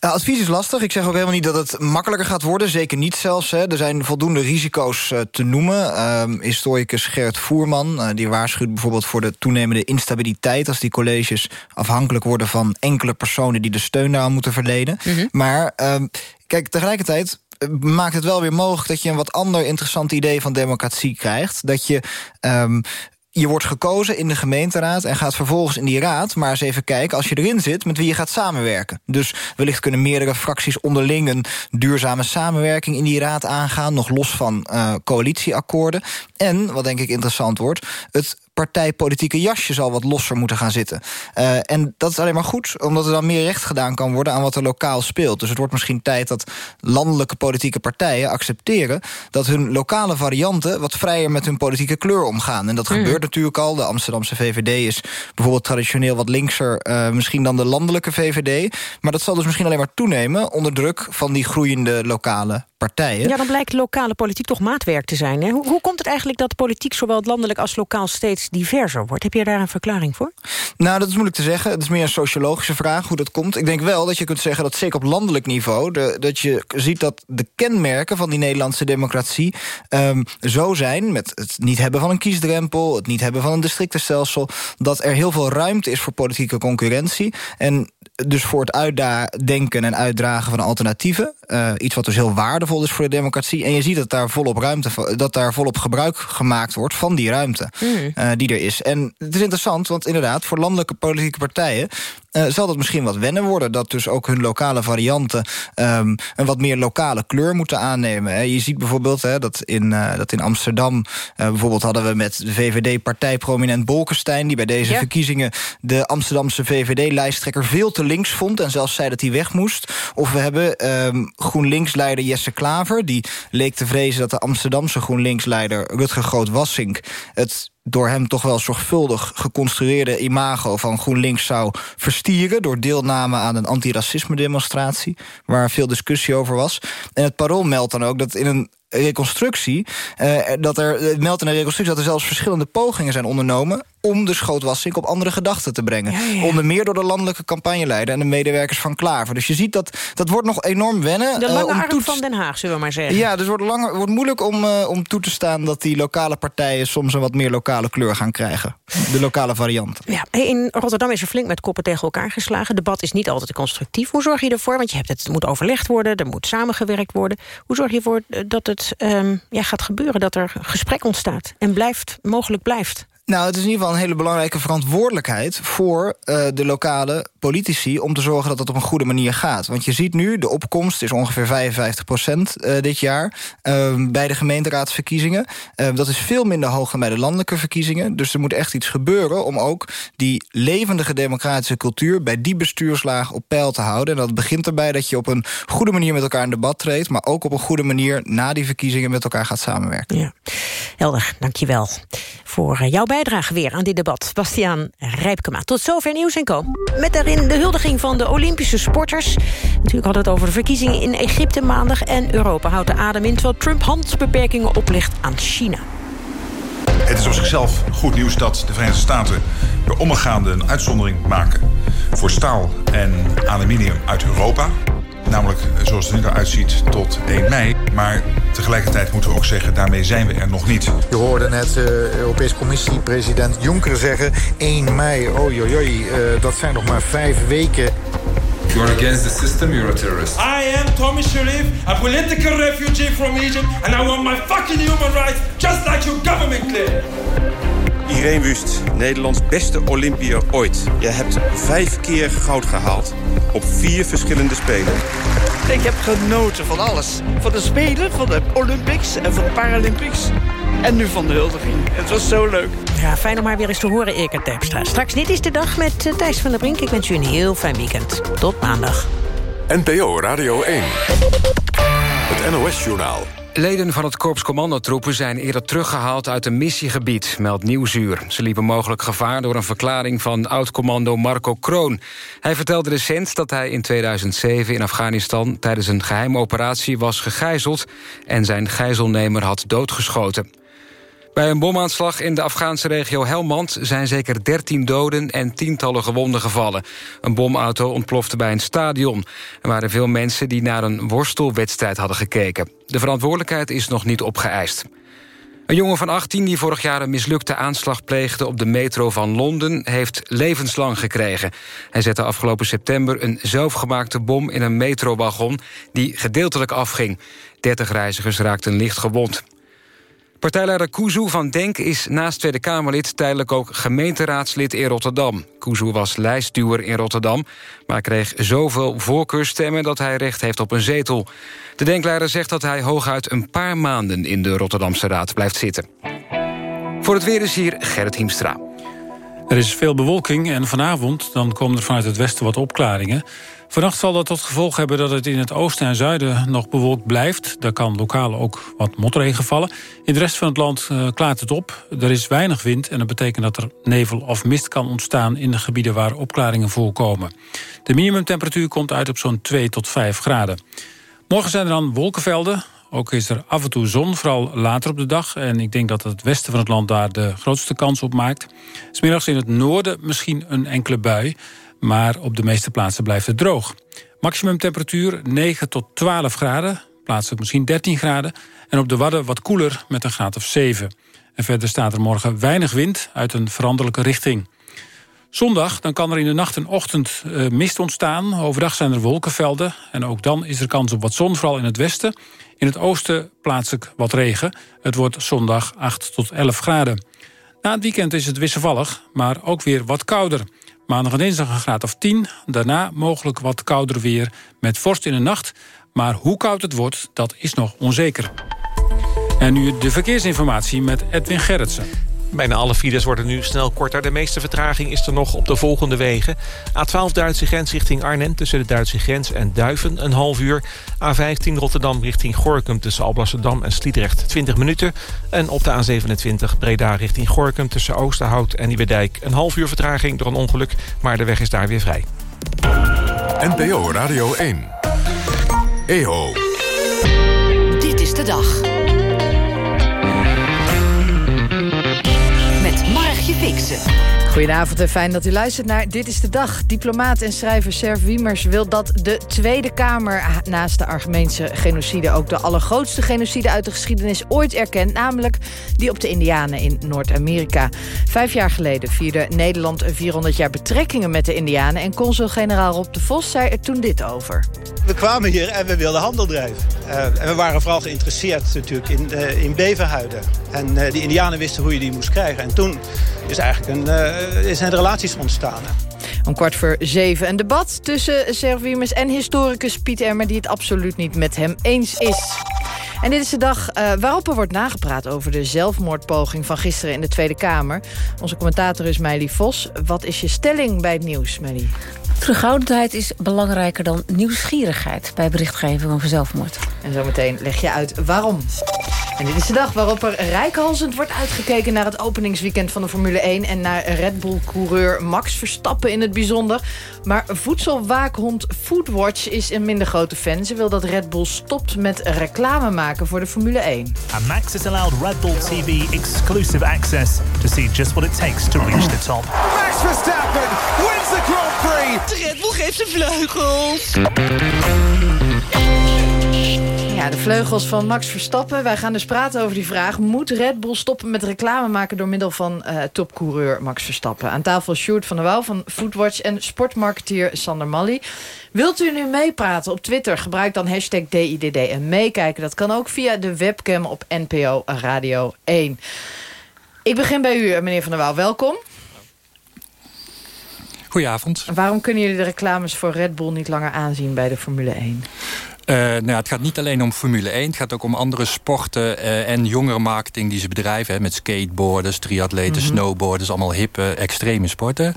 Ja, advies is lastig. Ik zeg ook helemaal niet dat het makkelijker gaat worden. Zeker niet zelfs. Hè. Er zijn voldoende risico's uh, te noemen. Uh, historicus Gerrit Voerman uh, die waarschuwt bijvoorbeeld voor de toenemende instabiliteit... als die colleges afhankelijk worden van enkele personen... die de steun daaraan moeten verlenen. Mm -hmm. Maar ehm, kijk, tegelijkertijd maakt het wel weer mogelijk dat je een wat ander interessant idee van democratie krijgt. Dat je um, je wordt gekozen in de gemeenteraad en gaat vervolgens in die raad... maar eens even kijken, als je erin zit, met wie je gaat samenwerken. Dus wellicht kunnen meerdere fracties onderling... een duurzame samenwerking in die raad aangaan... nog los van uh, coalitieakkoorden. En, wat denk ik interessant wordt... het partijpolitieke jasje zal wat losser moeten gaan zitten. Uh, en dat is alleen maar goed, omdat er dan meer recht gedaan kan worden... aan wat er lokaal speelt. Dus het wordt misschien tijd dat landelijke politieke partijen accepteren... dat hun lokale varianten wat vrijer met hun politieke kleur omgaan. En dat mm. gebeurt natuurlijk al. De Amsterdamse VVD is bijvoorbeeld traditioneel wat linkser... Uh, misschien dan de landelijke VVD. Maar dat zal dus misschien alleen maar toenemen... onder druk van die groeiende lokale partijen. Ja, dan blijkt lokale politiek toch maatwerk te zijn. Hè? Hoe, hoe komt het eigenlijk dat politiek zowel landelijk als lokaal steeds diverser wordt? Heb je daar een verklaring voor? Nou, dat is moeilijk te zeggen. Het is meer een sociologische vraag hoe dat komt. Ik denk wel dat je kunt zeggen dat zeker op landelijk niveau... De, dat je ziet dat de kenmerken van die Nederlandse democratie... Um, zo zijn, met het niet hebben van een kiesdrempel... het niet hebben van een districtenstelsel... dat er heel veel ruimte is voor politieke concurrentie. En dus voor het uitdenken en uitdragen van alternatieven. Uh, iets wat dus heel waardevol is voor de democratie. En je ziet dat daar volop, ruimte, dat daar volop gebruik gemaakt wordt van die ruimte mm. uh, die er is. En het is interessant, want inderdaad, voor landelijke politieke partijen... uh, zal dat misschien wat wennen worden. Dat dus ook hun lokale varianten um, een wat meer lokale kleur moeten aannemen. Je ziet bijvoorbeeld hè, dat, in, uh, dat in Amsterdam... Uh, bijvoorbeeld hadden we met de VVD-partijprominent Bolkestein... die bij deze ja. verkiezingen de Amsterdamse VVD-lijsttrekker veel te links vond... en zelfs zei dat hij weg moest. Of we hebben um, GroenLinks-leider Jesse Klaver... die leek te vrezen dat de Amsterdamse GroenLinks-leider Rutger Groot-Wassink... het door hem toch wel zorgvuldig geconstrueerde imago van GroenLinks zou verstieren... door deelname aan een antiracisme-demonstratie... waar veel discussie over was. En het Parool meldt dan ook dat in een reconstructie... Uh, dat er, het meldt in een reconstructie dat er zelfs verschillende pogingen zijn ondernomen om de schootwassing op andere gedachten te brengen. Ja, ja. Onder meer door de landelijke campagneleider... en de medewerkers van Klaver. Dus je ziet dat dat wordt nog enorm wennen. De uh, lange om arm van Den Haag, zullen we maar zeggen. Ja, dus het wordt, langer, wordt moeilijk om, uh, om toe te staan... dat die lokale partijen soms een wat meer lokale kleur gaan krijgen. De lokale variant. Ja, in Rotterdam is er flink met koppen tegen elkaar geslagen. Debat is niet altijd constructief. Hoe zorg je ervoor? Want je hebt het, het moet overlegd worden, er moet samengewerkt worden. Hoe zorg je ervoor dat het um, ja, gaat gebeuren? Dat er gesprek ontstaat en blijft, mogelijk blijft? Nou, het is in ieder geval een hele belangrijke verantwoordelijkheid... voor uh, de lokale politici om te zorgen dat het op een goede manier gaat. Want je ziet nu, de opkomst is ongeveer 55 procent uh, dit jaar... Uh, bij de gemeenteraadsverkiezingen. dat is veel minder hoog dan bij de landelijke verkiezingen. Dus er moet echt iets gebeuren om ook die levendige democratische cultuur... bij die bestuurslaag op peil te houden. En dat begint erbij dat je op een goede manier met elkaar in debat treedt... maar ook op een goede manier na die verkiezingen met elkaar gaat samenwerken. Ja. Helder, dankjewel voor jouw bijdrage weer aan dit debat. Bastiaan Rijpkema. Tot zover Nieuws en Co. Met daarin de huldiging van de Olympische sporters. Natuurlijk hadden het over de verkiezingen in Egypte maandag... en Europa houdt de adem in terwijl Trump handbeperkingen oplegt aan China. Het is op zichzelf goed nieuws dat de Verenigde Staten... bij omgaande een uitzondering maken voor staal en aluminium uit Europa... Namelijk zoals het er nu eruit ziet tot 1 mei. Maar tegelijkertijd moeten we ook zeggen, daarmee zijn we er nog niet. Je hoorde net uh, Europese Commissie-president Juncker zeggen... 1 mei, oi, uh, dat zijn nog maar vijf weken. You're against the system, you're a terrorist. I am Tommy Sharif, a political refugee from Egypt... and I want my fucking human rights, just like your government claim. Irene Wust, Nederlands beste Olympiër ooit. Je hebt vijf keer goud gehaald. Op vier verschillende Spelen. Ik heb genoten van alles. Van de Spelen, van de Olympics en van de Paralympics. En nu van de huldiging. Het was zo leuk. Ja, fijn om maar weer eens te horen, Erika Terpstra. Straks Dit is de Dag met uh, Thijs van der Brink. Ik wens u een heel fijn weekend. Tot maandag. NPO Radio 1. Het NOS-journaal. Leden van het Korps Commandotroepen zijn eerder teruggehaald uit een missiegebied, meldt Nieuwsuur. Ze liepen mogelijk gevaar door een verklaring van oud-commando Marco Kroon. Hij vertelde recent dat hij in 2007 in Afghanistan... tijdens een geheime operatie was gegijzeld... en zijn gijzelnemer had doodgeschoten. Bij een bomaanslag in de Afghaanse regio Helmand... zijn zeker 13 doden en tientallen gewonden gevallen. Een bomauto ontplofte bij een stadion. Er waren veel mensen die naar een worstelwedstrijd hadden gekeken. De verantwoordelijkheid is nog niet opgeëist. Een jongen van 18 die vorig jaar een mislukte aanslag pleegde... op de metro van Londen, heeft levenslang gekregen. Hij zette afgelopen september een zelfgemaakte bom in een metrowagon... die gedeeltelijk afging. 30 reizigers raakten licht gewond. Partijleider Kuzu van Denk is naast Tweede Kamerlid... tijdelijk ook gemeenteraadslid in Rotterdam. Kuzu was lijstduwer in Rotterdam... maar kreeg zoveel voorkeurstemmen dat hij recht heeft op een zetel. De Denkleider zegt dat hij hooguit een paar maanden... in de Rotterdamse Raad blijft zitten. Voor het weer is hier Gerrit Hiemstra. Er is veel bewolking en vanavond dan komen er vanuit het westen wat opklaringen. Vannacht zal dat tot gevolg hebben dat het in het oosten en zuiden nog bewolkt blijft. Daar kan lokaal ook wat motregen vallen. In de rest van het land uh, klaart het op. Er is weinig wind en dat betekent dat er nevel of mist kan ontstaan... in de gebieden waar opklaringen voorkomen. De minimumtemperatuur komt uit op zo'n 2 tot 5 graden. Morgen zijn er dan wolkenvelden. Ook is er af en toe zon, vooral later op de dag. En ik denk dat het westen van het land daar de grootste kans op maakt. Smiddags in het noorden misschien een enkele bui. Maar op de meeste plaatsen blijft het droog. Maximum temperatuur 9 tot 12 graden. Plaatselijk misschien 13 graden. En op de Wadden wat koeler met een graad of 7. En verder staat er morgen weinig wind uit een veranderlijke richting. Zondag dan kan er in de nacht en ochtend uh, mist ontstaan. Overdag zijn er wolkenvelden. En ook dan is er kans op wat zon, vooral in het westen. In het oosten plaatselijk wat regen. Het wordt zondag 8 tot 11 graden. Na het weekend is het wisselvallig, maar ook weer wat kouder. Maandag en dinsdag een graad of 10. Daarna mogelijk wat kouder weer met vorst in de nacht. Maar hoe koud het wordt, dat is nog onzeker. En nu de verkeersinformatie met Edwin Gerritsen. Bijna alle files worden nu snel korter. De meeste vertraging is er nog op de volgende wegen. A12 Duitse grens richting Arnhem tussen de Duitse grens en Duiven een half uur. A15 Rotterdam richting Gorkum tussen Alblasserdam en Sliedrecht 20 minuten. En op de A27 Breda richting Gorkum tussen Oosterhout en Nieuwedijk een half uur vertraging door een ongeluk. Maar de weg is daar weer vrij. NPO Radio 1. EO. Dit is de dag. Fixen. Goedenavond en fijn dat u luistert naar Dit is de Dag. Diplomaat en schrijver Serv Wiemers wil dat de Tweede Kamer... naast de Argemeense genocide ook de allergrootste genocide uit de geschiedenis ooit erkent. Namelijk die op de Indianen in Noord-Amerika. Vijf jaar geleden vierde Nederland 400 jaar betrekkingen met de Indianen... en consul-generaal Rob de Vos zei er toen dit over. We kwamen hier en we wilden handel drijven. Uh, en we waren vooral geïnteresseerd natuurlijk in, uh, in beverhuiden. En uh, die Indianen wisten hoe je die moest krijgen. En toen is eigenlijk een, zijn relaties ontstaan. Om kwart voor zeven een debat tussen Servimus en historicus Piet Emmer... die het absoluut niet met hem eens is. En dit is de dag uh, waarop er wordt nagepraat over de zelfmoordpoging van gisteren in de Tweede Kamer. Onze commentator is Meili Vos. Wat is je stelling bij het nieuws, Meili? Terughoudendheid is belangrijker dan nieuwsgierigheid... bij berichtgeving over zelfmoord. En zometeen leg je uit waarom. En dit is de dag waarop er rijkhalsend wordt uitgekeken... naar het openingsweekend van de Formule 1... en naar Red Bull-coureur Max Verstappen in het bijzonder. Maar voedselwaakhond Foodwatch is een minder grote fan. Ze wil dat Red Bull stopt met reclame maken voor de Formule 1. And Max has allowed Red Bull TV exclusive access... to see just what it takes to reach the top. Max Verstappen wins the Grand Prix! De Red Bull geeft zijn vleugels. Ja, de vleugels van Max Verstappen. Wij gaan dus praten over die vraag. Moet Red Bull stoppen met reclame maken... door middel van uh, topcoureur Max Verstappen? Aan tafel Sjoerd van der Wouw van Foodwatch... en sportmarketeer Sander Mally. Wilt u nu meepraten op Twitter? Gebruik dan hashtag DIDD en meekijken. Dat kan ook via de webcam op NPO Radio 1. Ik begin bij u, meneer van der Wouw. Welkom. Goedenavond. Waarom kunnen jullie de reclames voor Red Bull niet langer aanzien bij de Formule 1? Uh, nou, het gaat niet alleen om Formule 1. Het gaat ook om andere sporten uh, en jongerenmarketing die ze bedrijven. Hè, met skateboarders, triatleten, mm -hmm. snowboarders. Allemaal hippe, extreme sporten.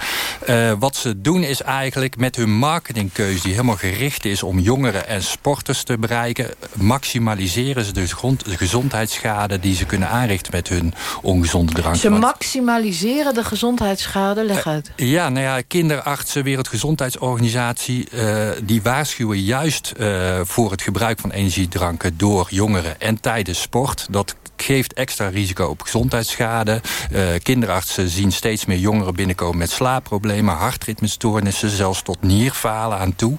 Uh, wat ze doen is eigenlijk met hun marketingkeuze... die helemaal gericht is om jongeren en sporters te bereiken... maximaliseren ze dus grond, de gezondheidsschade... die ze kunnen aanrichten met hun ongezonde drank. Ze maximaliseren de gezondheidsschade? Leg uit. ja, nou ja, kinderartsen, Wereldgezondheidsorganisatie... die waarschuwen juist voor voor het gebruik van energiedranken door jongeren en tijdens sport. Dat geeft extra risico op gezondheidsschade. Uh, kinderartsen zien steeds meer jongeren binnenkomen met slaapproblemen, hartritmestoornissen, zelfs tot nierfalen aan toe.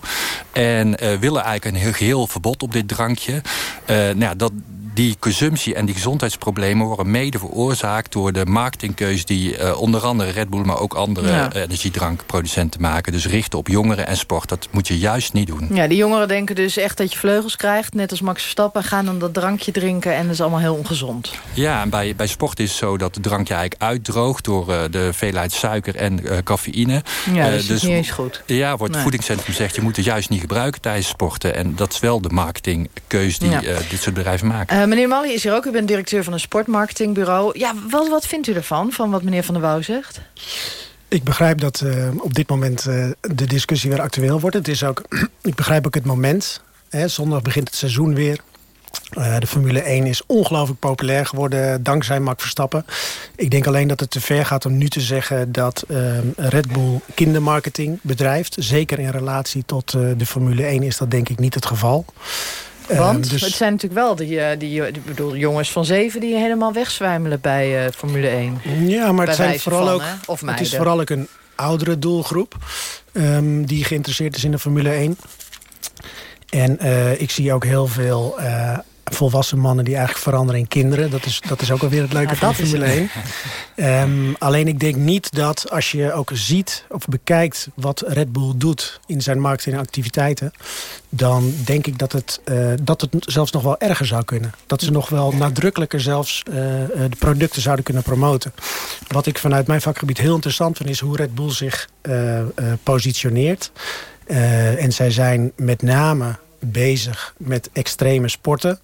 En uh, willen eigenlijk een heel geheel verbod op dit drankje. Uh, nou ja, dat, die consumptie en die gezondheidsproblemen worden mede veroorzaakt door de marketingkeus die uh, onder andere Red Bull, maar ook andere ja. energiedrankproducenten maken. Dus richten op jongeren en sport. Dat moet je juist niet doen. Ja, die jongeren denken dus echt dat je vleugels krijgt, net als Max Verstappen, gaan dan dat drankje drinken en dat is allemaal heel ongezond. Ja, en bij, bij sport is het zo dat het drankje eigenlijk uitdroogt door uh, de veelheid suiker en uh, cafeïne. Ja, dus, dus niet eens goed. Ja, wordt het nee. voedingscentrum zegt je moet het juist niet gebruiken tijdens sporten. En dat is wel de marketingkeus die ja. dit soort bedrijven maken. Uh, meneer Mali is hier ook. U bent directeur van een sportmarketingbureau. Ja, wat, wat vindt u ervan, van wat meneer Van der Wouw zegt? Ik begrijp dat uh, op dit moment uh, de discussie weer actueel wordt. Het is ook, ik begrijp ook het moment. Hè, zondag begint het seizoen weer. De Formule 1 is ongelooflijk populair geworden dankzij Max Verstappen. Ik denk alleen dat het te ver gaat om nu te zeggen dat Red Bull kindermarketing bedrijft. Zeker in relatie tot de Formule 1 is dat denk ik niet het geval. Want uh, dus... het zijn natuurlijk wel die, die, die bedoel, jongens van zeven... die helemaal wegzwijmelen bij uh, Formule 1. Ja, maar het, zijn vooral ook, of het is vooral ook een oudere doelgroep... Um, die geïnteresseerd is in de Formule 1. En ik zie ook heel veel volwassen mannen die eigenlijk veranderen in kinderen. Dat is, dat is ook alweer het leuke Ja, van de Formule 1. Ehm, alleen ik denk niet dat als je ook ziet of bekijkt wat Red Bull doet in zijn marketingactiviteiten, dan denk ik dat het, eh, dat het zelfs nog wel erger zou kunnen. Dat ze nog wel nadrukkelijker zelfs eh, eh, de producten zouden kunnen promoten. Wat ik vanuit mijn vakgebied heel interessant vind is hoe Red Bull zich positioneert. En zij zijn met name bezig met extreme sporten.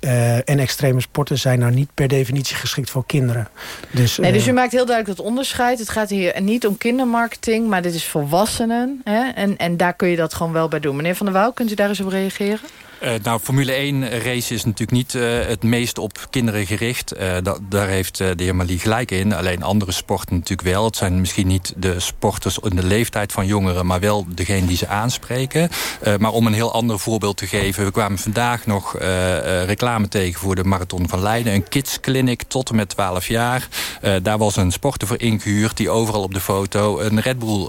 Eh, en extreme sporten zijn nou niet per definitie geschikt voor kinderen. Dus, Nee, dus eh, u maakt heel duidelijk dat onderscheid. Het gaat hier niet om kindermarketing, maar dit is volwassenen. Hè? En, en daar kun je dat gewoon wel bij doen. Meneer Van der Wouw, kunt u daar eens op reageren? Eh, nou, Formule 1 race is natuurlijk niet eh, het meest op kinderen gericht. Eh, da daar heeft de heer Malie gelijk in. Alleen andere sporten natuurlijk wel. Het zijn misschien niet de sporters in de leeftijd van jongeren... maar wel degene die ze aanspreken. Maar om een heel ander voorbeeld te geven... we kwamen vandaag nog reclame tegen voor de Marathon van Leiden. Een kids clinic tot en met 12 jaar. Daar was een sporter voor ingehuurd... die overal op de foto een Red Bull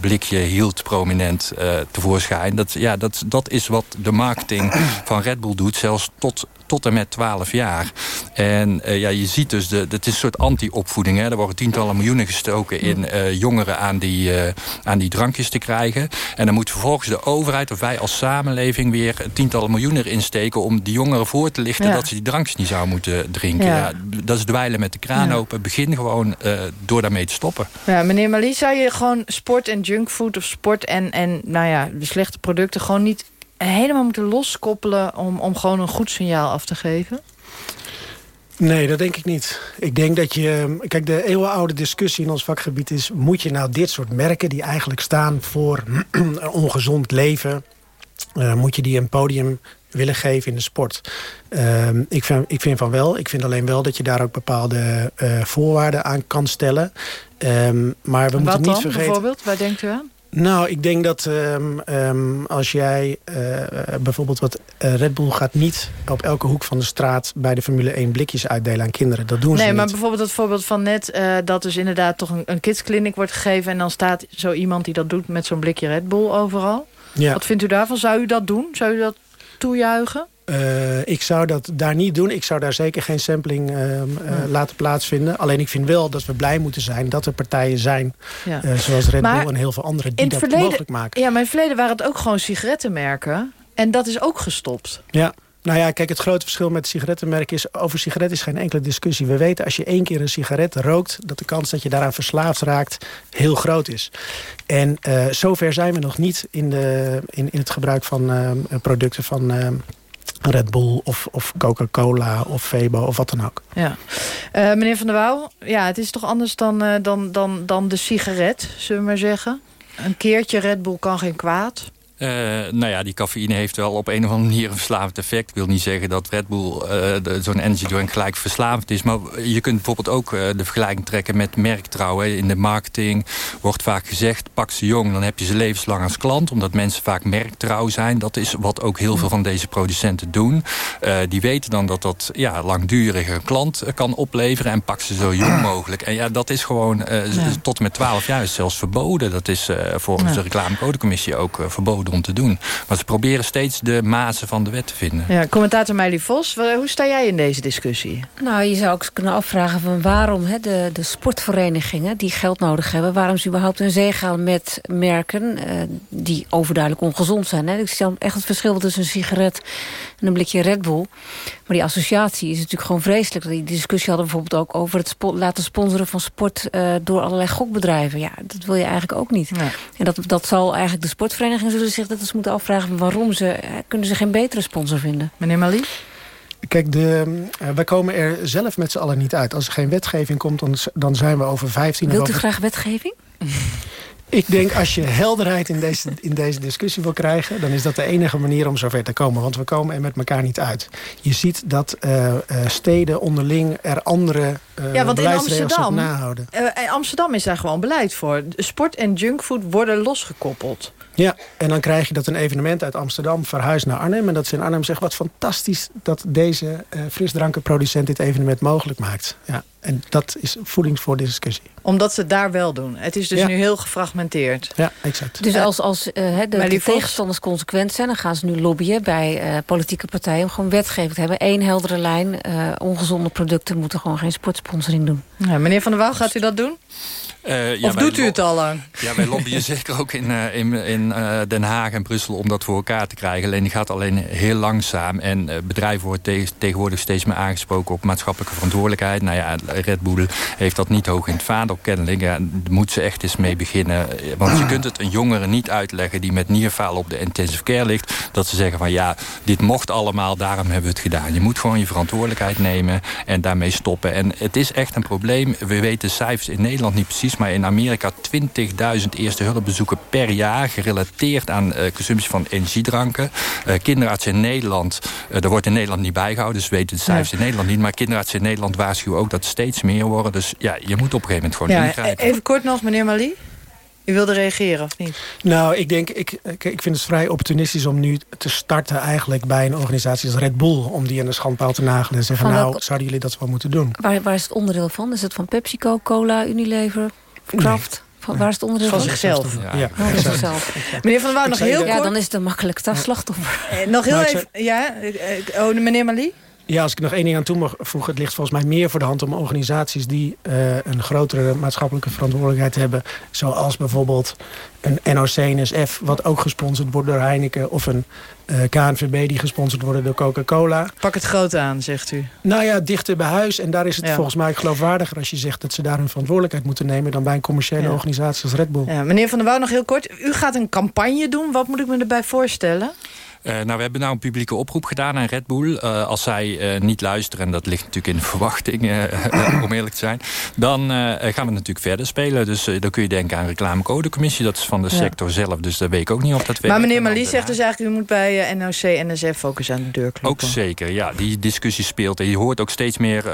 blikje hield prominent tevoorschijn. Dat, ja, dat, dat is wat de van Red Bull doet, zelfs tot, tot en met 12 jaar. En eh, ja, je ziet dus, de, het is een soort anti-opvoeding. hè. Er worden tientallen miljoenen gestoken in eh, jongeren aan die, eh, aan die drankjes te krijgen. En dan moet vervolgens de overheid of wij als samenleving weer tientallen miljoenen erin steken om die jongeren voor te lichten Ja. dat ze die drankjes niet zouden moeten drinken. Ja. Ja. dat is dweilen met de kraan Ja. open. Begin gewoon door daarmee te stoppen. Ja, meneer Malie, zou je gewoon sport en junkfood of sport en, en nou ja, de slechte producten gewoon niet helemaal moeten loskoppelen om, om gewoon een goed signaal af te geven? Nee, dat denk ik niet. Ik denk dat je... Kijk, de eeuwenoude discussie in ons vakgebied is... moet je nou dit soort merken die eigenlijk staan voor een ongezond leven... eh, moet je die een podium willen geven in de sport? Ehm, ik, vind, ik vind van wel. Ik vind alleen wel dat je daar ook bepaalde eh, voorwaarden aan kan stellen. Ehm, maar we Wat moeten dan, niet vergeten... bijvoorbeeld? Waar denkt u aan? Nou, ik denk dat ehm, ehm, als jij eh, bijvoorbeeld wat eh, Red Bull gaat niet op elke hoek van de straat bij de Formule 1 blikjes uitdelen aan kinderen. Dat doen ze Nee, niet. maar bijvoorbeeld het voorbeeld van net... eh, dat dus inderdaad toch een, een kidsclinic wordt gegeven... en dan staat zo iemand die dat doet met zo'n blikje Red Bull overal. Ja. Wat vindt u daarvan? Zou u dat doen? Zou u dat toejuichen? Eh, ik zou dat daar niet doen. Ik zou daar zeker geen sampling ehm, eh, laten plaatsvinden. Alleen ik vind wel dat we blij moeten zijn dat er partijen zijn... Ja. eh, zoals Red Maar Bull en heel veel anderen die dat verleden, mogelijk maken. Ja, maar in het verleden waren het ook gewoon sigarettenmerken. En dat is ook gestopt. Ja. Nou ja, kijk, het grote verschil met sigarettenmerken is... over sigaret is geen enkele discussie. We weten als je één keer een sigaret rookt... dat de kans dat je daaraan verslaafd raakt heel groot is. En zover zijn we nog niet in, de, in, in het gebruik van eh, producten van... Red Bull of, of Coca-Cola of Febo of wat dan ook. Ja. Eh, meneer Van der Wouw, ja, het is toch anders dan, eh, dan, dan, dan de sigaret, zullen we maar zeggen? Een keertje Red Bull kan geen kwaad. Eh, nou ja, die cafeïne heeft wel op een of andere manier een verslavend effect. Ik wil niet zeggen dat Red Bull, eh, zo'n energy drink, gelijk verslavend is. Maar je kunt bijvoorbeeld ook eh, de vergelijking trekken met merktrouw. Hè. In de marketing wordt vaak gezegd, pak ze jong, dan heb je ze levenslang als klant. Omdat mensen vaak merktrouw zijn. Dat is wat ook heel veel van deze producenten doen. Die weten dan dat dat ja, langdurig een klant kan opleveren. En pak ze zo jong mogelijk. En ja, dat is gewoon Ja. tot en met 12 jaar is zelfs verboden. Dat is volgens Ja. de reclamecodecommissie ook verboden om te doen. Maar ze proberen steeds de mazen van de wet te vinden. Ja, commentator Meili Vos, hoe sta jij in deze discussie? Nou, je zou ook eens kunnen afvragen van waarom hè, de, de sportverenigingen die geld nodig hebben, waarom ze überhaupt in zee gaan met merken eh, die overduidelijk ongezond zijn. Hè. Ik zie dan echt het verschil tussen een sigaret en een blikje Red Bull. Maar die associatie is natuurlijk gewoon vreselijk. Die discussie hadden we bijvoorbeeld ook over het spo- laten sponsoren van sport eh, door allerlei gokbedrijven. Ja, dat wil je eigenlijk ook niet. En dat, dat zal eigenlijk de sportverenigingen zullen zich dat eens moeten afvragen waarom ze eh, kunnen ze geen betere sponsor vinden. Meneer Mali? Kijk, de, eh, wij komen er zelf met z'n allen niet uit. Als er geen wetgeving komt, dan, dan zijn we over 15 of Wilt u over graag wetgeving? Ik denk als je helderheid in deze, in deze discussie wil krijgen... dan is dat de enige manier om zover te komen. Want we komen er met elkaar niet uit. Je ziet dat eh, eh, steden onderling er andere uh, Ja, want in Amsterdam, nahouden. in Amsterdam is daar gewoon beleid voor. Sport en junkfood worden losgekoppeld. Ja, en dan krijg je dat een evenement uit Amsterdam verhuist naar Arnhem. En dat ze in Arnhem zeggen, wat fantastisch dat deze uh, frisdrankenproducent dit evenement mogelijk maakt. Ja, en dat is voeding voor discussie. Omdat ze het daar wel doen. Het is dus Ja. nu heel gefragmenteerd. Ja, exact. Dus als, als eh, hè, de, tegenstanders consequent zijn... dan gaan ze nu lobbyen bij eh, politieke partijen... om gewoon wetgeving te hebben. Eén heldere lijn. eh, ongezonde producten moeten gewoon geen sportsponsoring doen. Ja, meneer Van der Wouw, gaat u dat doen? Ja, of doet u het al lang? Ja, wij lobbyen zeker ook in, eh, in, in eh, Den Haag en Brussel om dat voor elkaar te krijgen. Alleen die gaat alleen heel langzaam. En bedrijven worden te- tegenwoordig steeds meer aangesproken op maatschappelijke verantwoordelijkheid. Nou ja, Red Bull heeft dat niet hoog in het vaandel kennelijk. Ja, daar moet ze echt eens mee beginnen. Want je kunt het een jongere niet uitleggen die met nierfalen op de intensive care ligt. Dat ze zeggen van ja, dit mocht allemaal, daarom hebben we het gedaan. Je moet gewoon je verantwoordelijkheid nemen en daarmee stoppen. En het is echt een probleem. We weten cijfers in Nederland niet precies, maar in Amerika 20.000 eerste hulpbezoeken per jaar gerelateerd aan eh, consumptie van energiedranken. Eh, kinderartsen in Nederland, eh daar wordt in Nederland niet bijgehouden, dus we weten de cijfers in Nederland niet. Maar kinderartsen in Nederland waarschuwen ook dat steeds meer worden. Dus ja, je moet op een gegeven moment gewoon Ja, ingrijpen. even kort nog, meneer Mali. U wilde reageren, of niet? Nou, ik denk, ik, ik ik vind het vrij opportunistisch om nu te starten eigenlijk bij een organisatie als Red Bull. Om die aan de schandpaal te nagelen en zeggen, Van nou, zouden jullie dat wel moeten doen? Waar, waar is het onderdeel van? Is het van PepsiCo, Cola, Unilever, Kraft? Van, waar is het onderdeel Van zichzelf. Ja, Oh, zichzelf. Meneer Van der Wouw, nog heel Ja, kort. dan is het een makkelijk slachtoffer. Eh, nog heel Nou, even. Ja, eh, eh, oh, meneer Mali? Ja, als ik nog één ding aan toe mag voegen. Het ligt volgens mij meer voor de hand om organisaties die eh, een grotere maatschappelijke verantwoordelijkheid hebben. Zoals bijvoorbeeld een NOC-NSF, wat ook gesponsord wordt door Heineken. Of een eh, KNVB die gesponsord wordt door Coca-Cola. Pak het groot aan, zegt u. Nou ja, dichter bij huis. En daar is het Ja. volgens mij geloofwaardiger als je zegt dat ze daar hun verantwoordelijkheid moeten nemen. dan bij een commerciële Ja. organisatie als Red Bull. Ja, meneer Van der Wouw, nog heel kort. U gaat een campagne doen. Wat moet ik me erbij voorstellen? Eh, nou, we hebben nou een publieke oproep gedaan aan Red Bull. Eh, als zij eh, niet luisteren, en dat ligt natuurlijk in de verwachting, om eerlijk te zijn... dan gaan we natuurlijk verder spelen. Dus dan kun je denken aan reclamecodecommissie. Dat is van de Ja. sector zelf, dus daar weet ik ook niet of dat werkt. Maar meneer En dan Mali de- zegt dus eigenlijk... u moet bij NOC, NSF ook eens aan de deur Ook kloppen. zeker, ja. Die discussie speelt. En je hoort ook steeds meer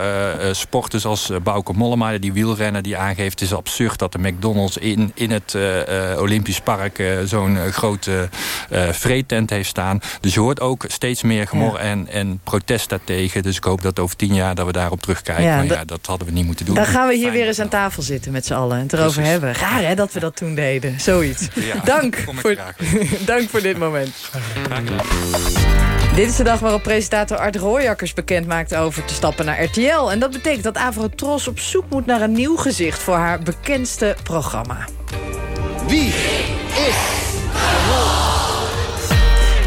sporters als Bauke Mollema... die wielrenner die aangeeft... het is absurd dat de McDonald's in, in het Olympisch Park... zo'n grote vreetent heeft staan. Dus je hoort ook steeds meer gemor en, en protest daartegen. Dus ik hoop dat over tien jaar dat we daarop terugkijken. Ja, dat- ja, dat hadden we niet moeten doen. Dan gaan we hier Fijn. weer eens aan tafel zitten met z'n allen en het erover Precies. hebben. Raar hè, dat we dat toen deden. Zoiets. Ja, Dank, voor, dank voor dit moment. Dit is de dag waarop presentator Art Rooijakkers bekend maakt over te stappen naar RTL. En dat betekent dat Avro Tros op zoek moet naar een nieuw gezicht voor haar bekendste programma. Wie is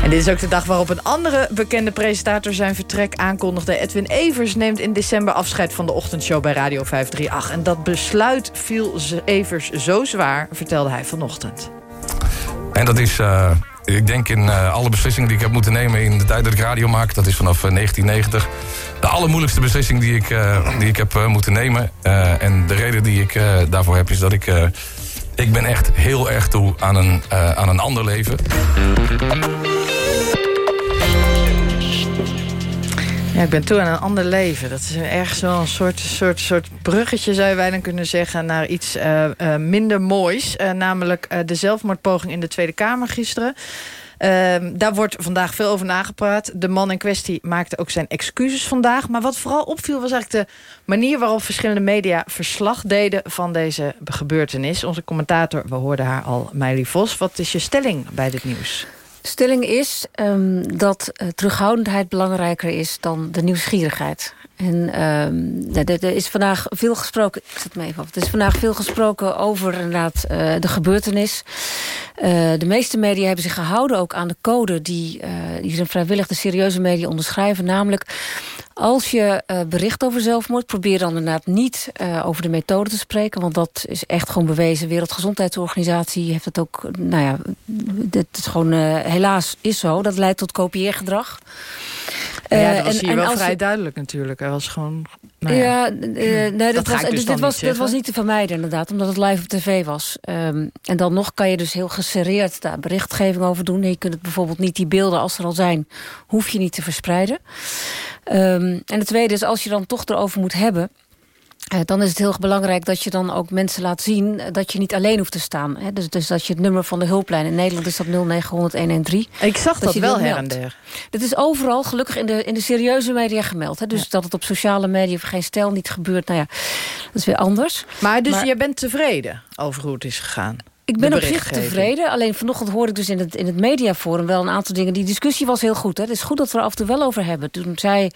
Dit is ook de dag waarop een andere bekende presentator zijn vertrek aankondigde. Edwin Evers neemt in december afscheid van de ochtendshow bij Radio 538. En dat besluit viel Evers zo zwaar, vertelde hij vanochtend. En dat is, eh, ik denk in eh, alle beslissingen die ik heb moeten nemen in de tijd dat ik radio maak, dat is vanaf eh, 1990, de allermoeilijkste beslissing die ik, eh, die ik heb eh, moeten nemen. Eh, en de reden die ik eh, daarvoor heb is dat ik, eh, ik ben echt heel erg toe aan een, eh, aan een ander leven. Ik ben toe aan een ander leven. Dat is ergens wel een soort, soort, soort bruggetje, zou je bijna kunnen zeggen... naar iets eh, eh, minder moois. Eh, namelijk de zelfmoordpoging in de Tweede Kamer gisteren. Ehm, daar wordt vandaag veel over nagepraat. De man in kwestie maakte ook zijn excuses vandaag. Maar wat vooral opviel was eigenlijk de manier waarop verschillende media verslag deden van deze gebeurtenis. Onze commentator, we hoorden haar al, Meili Vos. Wat is je stelling bij dit nieuws? Stelling is ehm, dat eh, terughoudendheid belangrijker is dan de nieuwsgierigheid. En ehm, er- er is vandaag veel gesproken. Ik zet me even is vandaag veel gesproken over inderdaad eh, de gebeurtenis. Eh, de meeste media hebben zich gehouden ook aan de code die, die zijn vrijwillig de serieuze media onderschrijven. Namelijk, als je eh, bericht over zelfmoord, probeer dan inderdaad niet eh, over de methode te spreken. Want dat is echt gewoon bewezen. Wereldgezondheidsorganisatie heeft het ook. Nou ja, dit is gewoon eh, helaas is zo. Dat leidt tot kopieergedrag. ja, dat was en- hier en wel vrij je- duidelijk natuurlijk. Hij was gewoon... nou ja, eh, nee, dat, was, dus dit, was, niet dit was niet te vermijden inderdaad, omdat het live op tv was. Ehm, en dan nog kan je dus heel geserreerd daar berichtgeving over doen. En je kunt het bijvoorbeeld niet die beelden, als er al zijn, hoef je niet te verspreiden. Ehm, en het tweede is, als je dan toch erover moet hebben... Uh, dan is het heel belangrijk dat je dan ook mensen laat zien... dat je niet alleen hoeft te staan. Hè? Dus, dus dat je het nummer van de hulplijn... in Nederland is dat 0900 Ik zag dat, wel her en der. Dat is overal gelukkig in de, in de serieuze media gemeld. Hè? Dus dat het op sociale media of geen stijl niet gebeurt... nou ja, dat is weer anders. Maar dus je bent tevreden over hoe het is gegaan? Ik ben op zich tevreden. Alleen vanochtend hoorde ik dus in het, in het mediaforum wel een aantal dingen. Die discussie was heel goed. Hè. Het is goed dat we er af en toe wel over hebben. Toen zei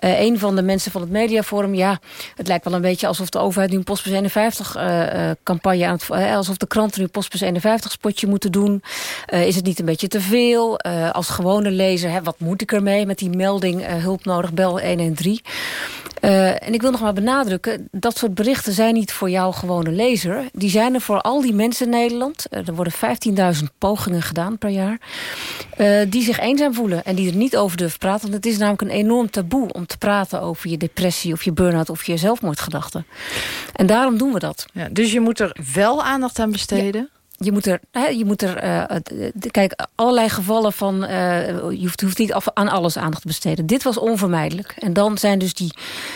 uh, een van de mensen van het mediaforum... ja, het lijkt wel een beetje alsof de overheid nu een Postbus 51 uh, uh, campagne... aan het, alsof de kranten nu een Postbus 51 spotje moeten doen. Eh, is het niet een beetje te veel? Eh, als gewone lezer, hè, wat moet ik ermee met die melding... hulp nodig, bel 113. Uh, en ik wil nog maar benadrukken... dat soort berichten zijn niet voor jouw gewone lezer. Die zijn er voor al die mensen in Nederland. Uh, er worden 15.000 pogingen gedaan per jaar. Uh, die zich eenzaam voelen en die er niet over durven praten. Want het is namelijk een enorm taboe om te praten over je depressie... of je burn-out of je zelfmoordgedachten. En daarom doen we dat. Ja, dus je moet er wel aandacht aan besteden? Je moet er, hè, je moet er uh, kijk, allerlei gevallen van, uh, je hoeft, niet af, aan alles aandacht te besteden. Dit was onvermijdelijk. En dan zijn dus die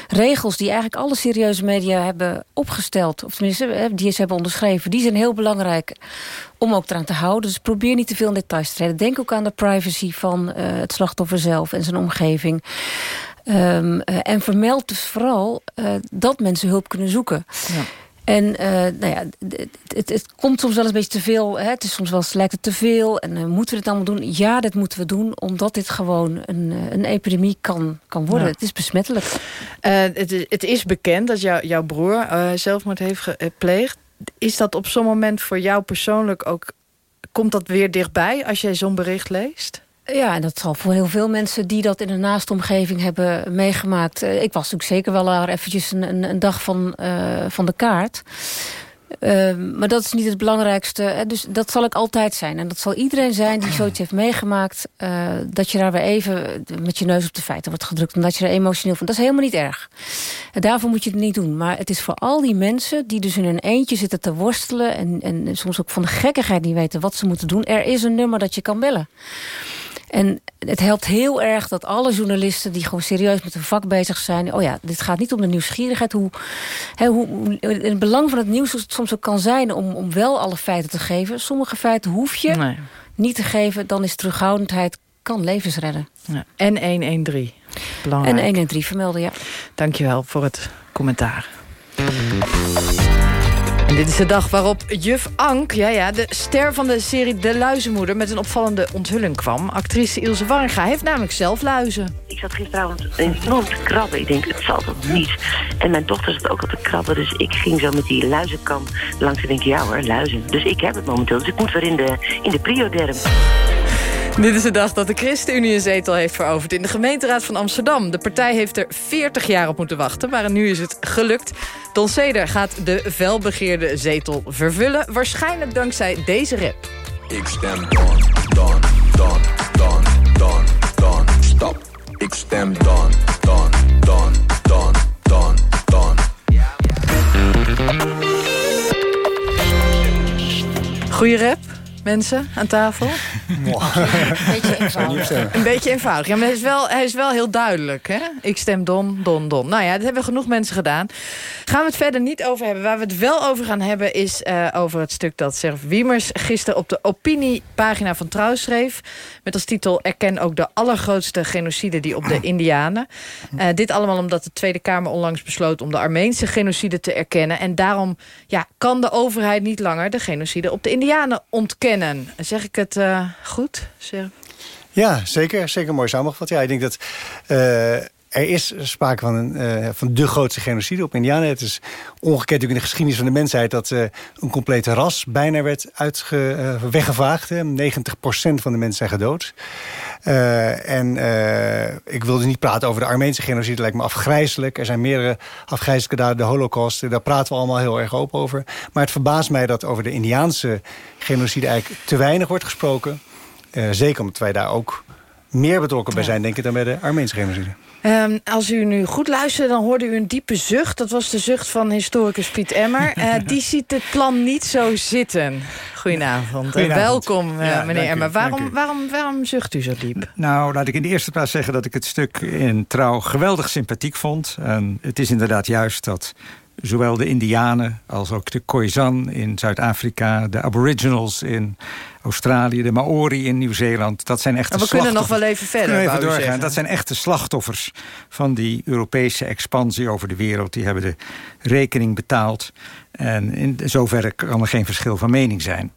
regels die eigenlijk alle serieuze media hebben opgesteld, of tenminste, die ze hebben onderschreven, die zijn heel belangrijk om ook eraan te houden. Dus probeer niet te veel in details te treden. Denk ook aan de privacy van uh, het slachtoffer zelf en zijn omgeving. Um, en vermeld dus vooral dat mensen hulp kunnen zoeken. Ja. En uh, nou ja, het, het, komt soms wel eens een beetje te veel. Hè? Het is soms wel eens lijkt het te veel. En uh, moeten we dit allemaal doen? Ja, dat moeten we doen. Omdat dit gewoon een, een epidemie kan, kan worden. Ja. Het is besmettelijk. Uh, het, het, is bekend dat jou, jouw broer zelfmoord heeft gepleegd. Is dat op zo'n moment voor jou persoonlijk ook... Komt dat weer dichtbij als jij zo'n bericht leest? Ja, en dat zal voor heel veel mensen die dat in een naaste omgeving hebben meegemaakt. Ik was natuurlijk zeker wel daar eventjes een, een, dag van, uh, van de kaart. Uh, maar dat is niet het belangrijkste. Dus dat zal ik altijd zijn. En dat zal iedereen zijn die zoiets heeft meegemaakt... Uh, dat je daar weer even met je neus op de feiten wordt gedrukt. Omdat je er emotioneel van... Dat is helemaal niet erg. En daarvoor moet je het niet doen. Maar het is voor al die mensen die dus in een eentje zitten te worstelen... en, en soms ook van de gekkigheid niet weten wat ze moeten doen. Er is een nummer dat je kan bellen. En het helpt heel erg dat alle journalisten die gewoon serieus met hun vak bezig zijn... oh ja, dit gaat niet om de nieuwsgierigheid. Hoe, hè, hoe, het belang van het nieuws soms ook kan zijn om, om wel alle feiten te geven. Sommige feiten hoef je nee. niet te geven. Dan is terughoudendheid kan levens redden. Ja. En 113. Belangrijk. En 113 vermelden, ja. Dankjewel voor het commentaar. En dit is de dag waarop juf Ank, ja, ja, de ster van de serie De Luizenmoeder... met een opvallende onthulling kwam. Actrice Ilse Warga heeft namelijk zelf luizen. Ik zat gisteravond enorm te krabben. Ik denk, het zal toch niet. En mijn dochter zat ook al te krabben. Dus ik ging zo met die luizenkam langs en denk, ja hoor, luizen. Dus ik heb het momenteel. Dus ik moet weer in de, in de prioderm. Dit is de dag dat de ChristenUnie een zetel heeft veroverd in de gemeenteraad van Amsterdam. De partij heeft er 40 jaar op moeten wachten, maar nu is het gelukt. Don Seder gaat de felbegeerde zetel vervullen, waarschijnlijk dankzij deze rap. Ik stem Don, Don, Don, Don, Don, Don, stop. Ik stem Don, Don, Don, Don, Don, Don. Goeie rap? mensen aan tafel? Een beetje eenvoudig. Een beetje eenvoudig. Ja, maar hij is, wel, hij is wel heel duidelijk. Hè? Ik stem Don, Don, Don. Nou ja, dat hebben genoeg mensen gedaan. Gaan we het verder niet over hebben. Waar we het wel over gaan hebben is uh, over het stuk dat Serf Wiemers gisteren op de opiniepagina van Trouw schreef. Met als titel Erken ook de allergrootste genocide die op de Indianen. Uh, dit allemaal omdat de Tweede Kamer onlangs besloot om de Armeense genocide te erkennen. En daarom ja, kan de overheid niet langer de genocide op de Indianen ontkennen. Zeg ik het uh, goed? Ja, zeker. Zeker mooi samengevat. Ja, ik denk dat uh, er is sprake van, een, uh, van de grootste genocide op Indianen. Het is ongekend in de geschiedenis van de mensheid... dat uh, een complete ras bijna werd uitge, uh, weggevaagd. 90% van de mensen zijn gedood. en ik wilde niet praten over de Armeense genocide. Dat lijkt me afgrijzelijk. Er zijn meerdere afgrijzelijke daden. De holocaust, daar praten we allemaal heel erg open over. Maar het verbaast mij dat over de Indiaanse genocide... eigenlijk te weinig wordt gesproken. zeker omdat wij daar ook meer betrokken bij zijn, denk ik, dan bij de Armeense genocide. Um, als u nu goed luisterde, dan hoorde u een diepe zucht. Dat was de zucht van historicus Piet Emmer. Uh, die ziet het plan niet zo zitten. Goedenavond. Goedenavond. En welkom, uh, ja, meneer Emmer. Waarom, waarom, waarom zucht u zo diep? Nou, laat ik in de eerste plaats zeggen dat ik het stuk in Trouw geweldig sympathiek vond. En het is inderdaad juist dat zowel de Indianen als ook de Khoisan in Zuid-Afrika... de Aboriginals in Australië, de Maori in Nieuw-Zeeland. Dat zijn echte Maar we kunnen nog wel even verder, even doorgaan. zeggen. Dat zijn echte slachtoffers van die Europese expansie over de wereld. Die hebben de rekening betaald. En in zoverre kan er geen verschil van mening zijn.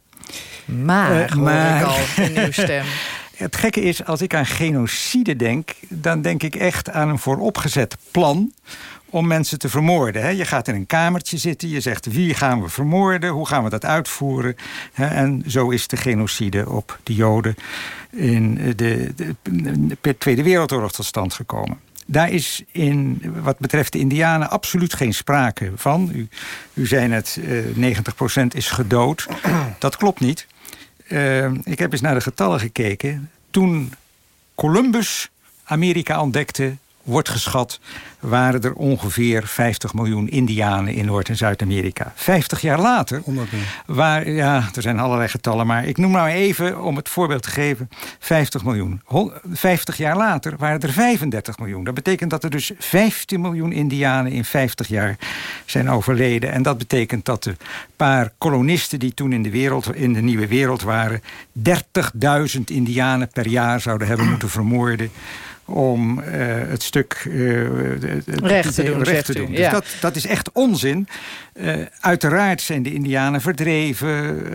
Maar, Eh, hoor maar- ik al in uw stem. Het gekke is, als ik aan genocide denk... dan denk ik echt aan een vooropgezet plan om mensen te vermoorden. hè. Je gaat in een kamertje zitten, je zegt wie gaan we vermoorden... hoe gaan we dat uitvoeren. hè. En zo is de genocide op de Joden in de, de, de Tweede Wereldoorlog tot stand gekomen. Daar is in wat betreft de Indianen absoluut geen sprake van. U, u zei net, eh 90% is gedood. Dat klopt niet. Eh, ik heb eens naar de getallen gekeken. Toen Columbus Amerika ontdekte, wordt geschat... waren er ongeveer 50 miljoen Indianen in Noord- en Zuid-Amerika. 50 jaar later, waar, ja, er zijn allerlei getallen... maar ik noem nou even, om het voorbeeld te geven, 50 miljoen. Hon- 50 jaar later waren er 35 miljoen. Dat betekent dat er dus 15 miljoen Indianen in 50 jaar zijn overleden. En dat betekent dat de paar kolonisten die toen in de, wereld, in de nieuwe wereld waren... 30.000 Indianen per jaar zouden hebben moeten vermoorden om eh, het stuk eh, de- de- Recht te doen, recht te doen. Dus ja. dat, dat is echt onzin. Eh, uiteraard zijn de Indianen verdreven,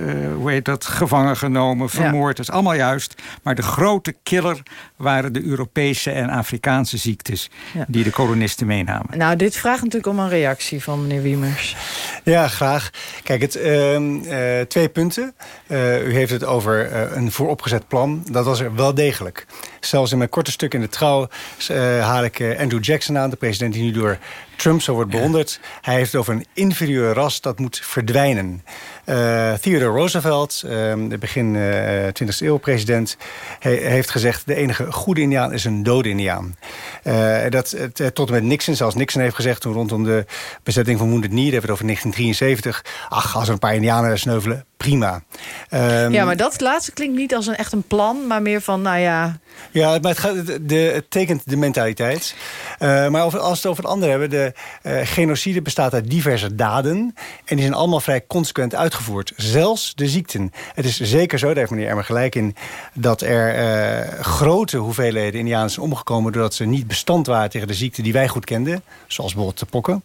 eh, hoe heet dat, gevangen genomen, vermoord. Dat is allemaal juist. Maar de grote killer waren de Europese en Afrikaanse ziektes Ja. die de kolonisten meenamen. Nou, dit vraagt natuurlijk om een reactie van meneer Wiemers. Ja, graag. Kijk, het, ehm, eh, twee punten. Eh, u heeft het over eh, een vooropgezet plan. Dat was er wel degelijk. Zelfs in mijn korte stuk in de trouw eh, haal ik eh, Andrew Jackson aan... de president die nu door Trump zo wordt bewonderd. Hij heeft het over een inferieur ras dat moet verdwijnen. Eh, Theodore Roosevelt, ehm, de begin eh 20e eeuw president... he- heeft gezegd... de enige goede indiaan is een dode indiaan. Eh, dat, het, eh, tot en met Nixon, zelfs Nixon heeft gezegd... toen rondom de bezetting van Wounded Knee... dat hebben we het over 1973... ach, als er een paar indianen sneuvelen, prima. Ehm, ja, maar dat laatste klinkt niet als een echt een plan, maar meer van, nou ja... Ja, maar het, gaat, de, het tekent de mentaliteit. Eh, maar over, als we het over het andere hebben... de eh, genocide bestaat uit diverse daden... en die zijn allemaal vrij consequent uitgevoerd. Zelfs de ziekten. Het is zeker zo, daar heeft meneer Emmer gelijk in... dat er eh, grote hoeveelheden Indianen zijn omgekomen... doordat ze niet bestand waren tegen de ziekten die wij goed kenden. Zoals bijvoorbeeld de pokken.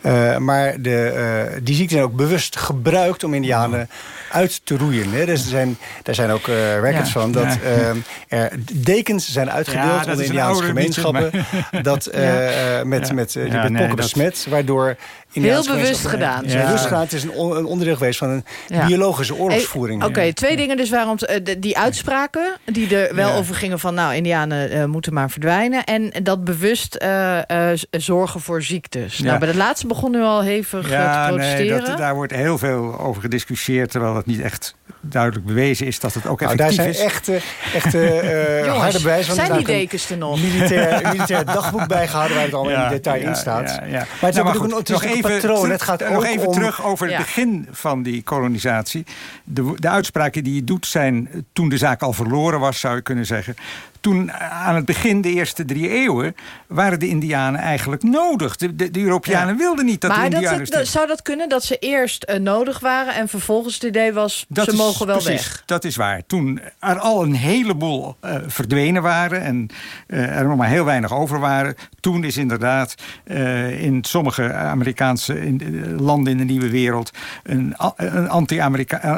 Eh, maar de, eh, die ziekten zijn ook bewust gebruikt om Indianen uit te roeien. Hè. Dus er zijn, daar zijn ook eh, records Ja. van dat Ja. eh, er dekens zijn uitgedeeld Ja, onder Indiaanse mythe, gemeenschappen. maar- dat eh, eh, met, met, eh, die pokken besmet, waardoor... Indiaanse bewust gedaan, Ja, maar. Het is een, on- een onderdeel geweest van een Ja. biologische oorlogsvoering. Hey, Oké, twee dingen dus waarom eh, de- die uitspraken die er wel Ja. over gingen van nou Indianen eh, moeten maar verdwijnen en dat bewust eh, eh, zorgen voor ziektes. Ja. Nou, bij de laatste begon u al hevig te Ja, nee, protesteren. dat, daar wordt heel veel over gediscussieerd... terwijl het niet echt duidelijk bewezen is dat het ook Nou, effectief daar is. zijn echte, echte eh, Jongens, harde bewijzen. van. zijn die dekens er nog? Militair, militair dagboek bijgehouden waar het allemaal Ja, in detail ja, in staat. ja, ja. Maar het is Nou, ook goed, een, het is nog even patroon. terug- het gaat nog even om... terug over het Ja. begin van die kolonisatie. De, de uitspraken die je doet zijn eh, toen de zaak al verloren was, zou je kunnen zeggen. Toen eh, aan het begin, de eerste drie eeuwen, waren de Indianen eigenlijk nodig. De, de, de Europeanen wilden niet dat maar de dat, Indianen... dat- zou dat kunnen dat ze eerst eh, nodig waren en vervolgens het idee was Dat ze is mogen wel precies, weg? Dat is waar. Toen er al een heleboel eh, verdwenen waren en eh, er nog maar heel weinig over waren, toen is inderdaad eh, in sommige Amerikaanse in, landen in de nieuwe wereld een, een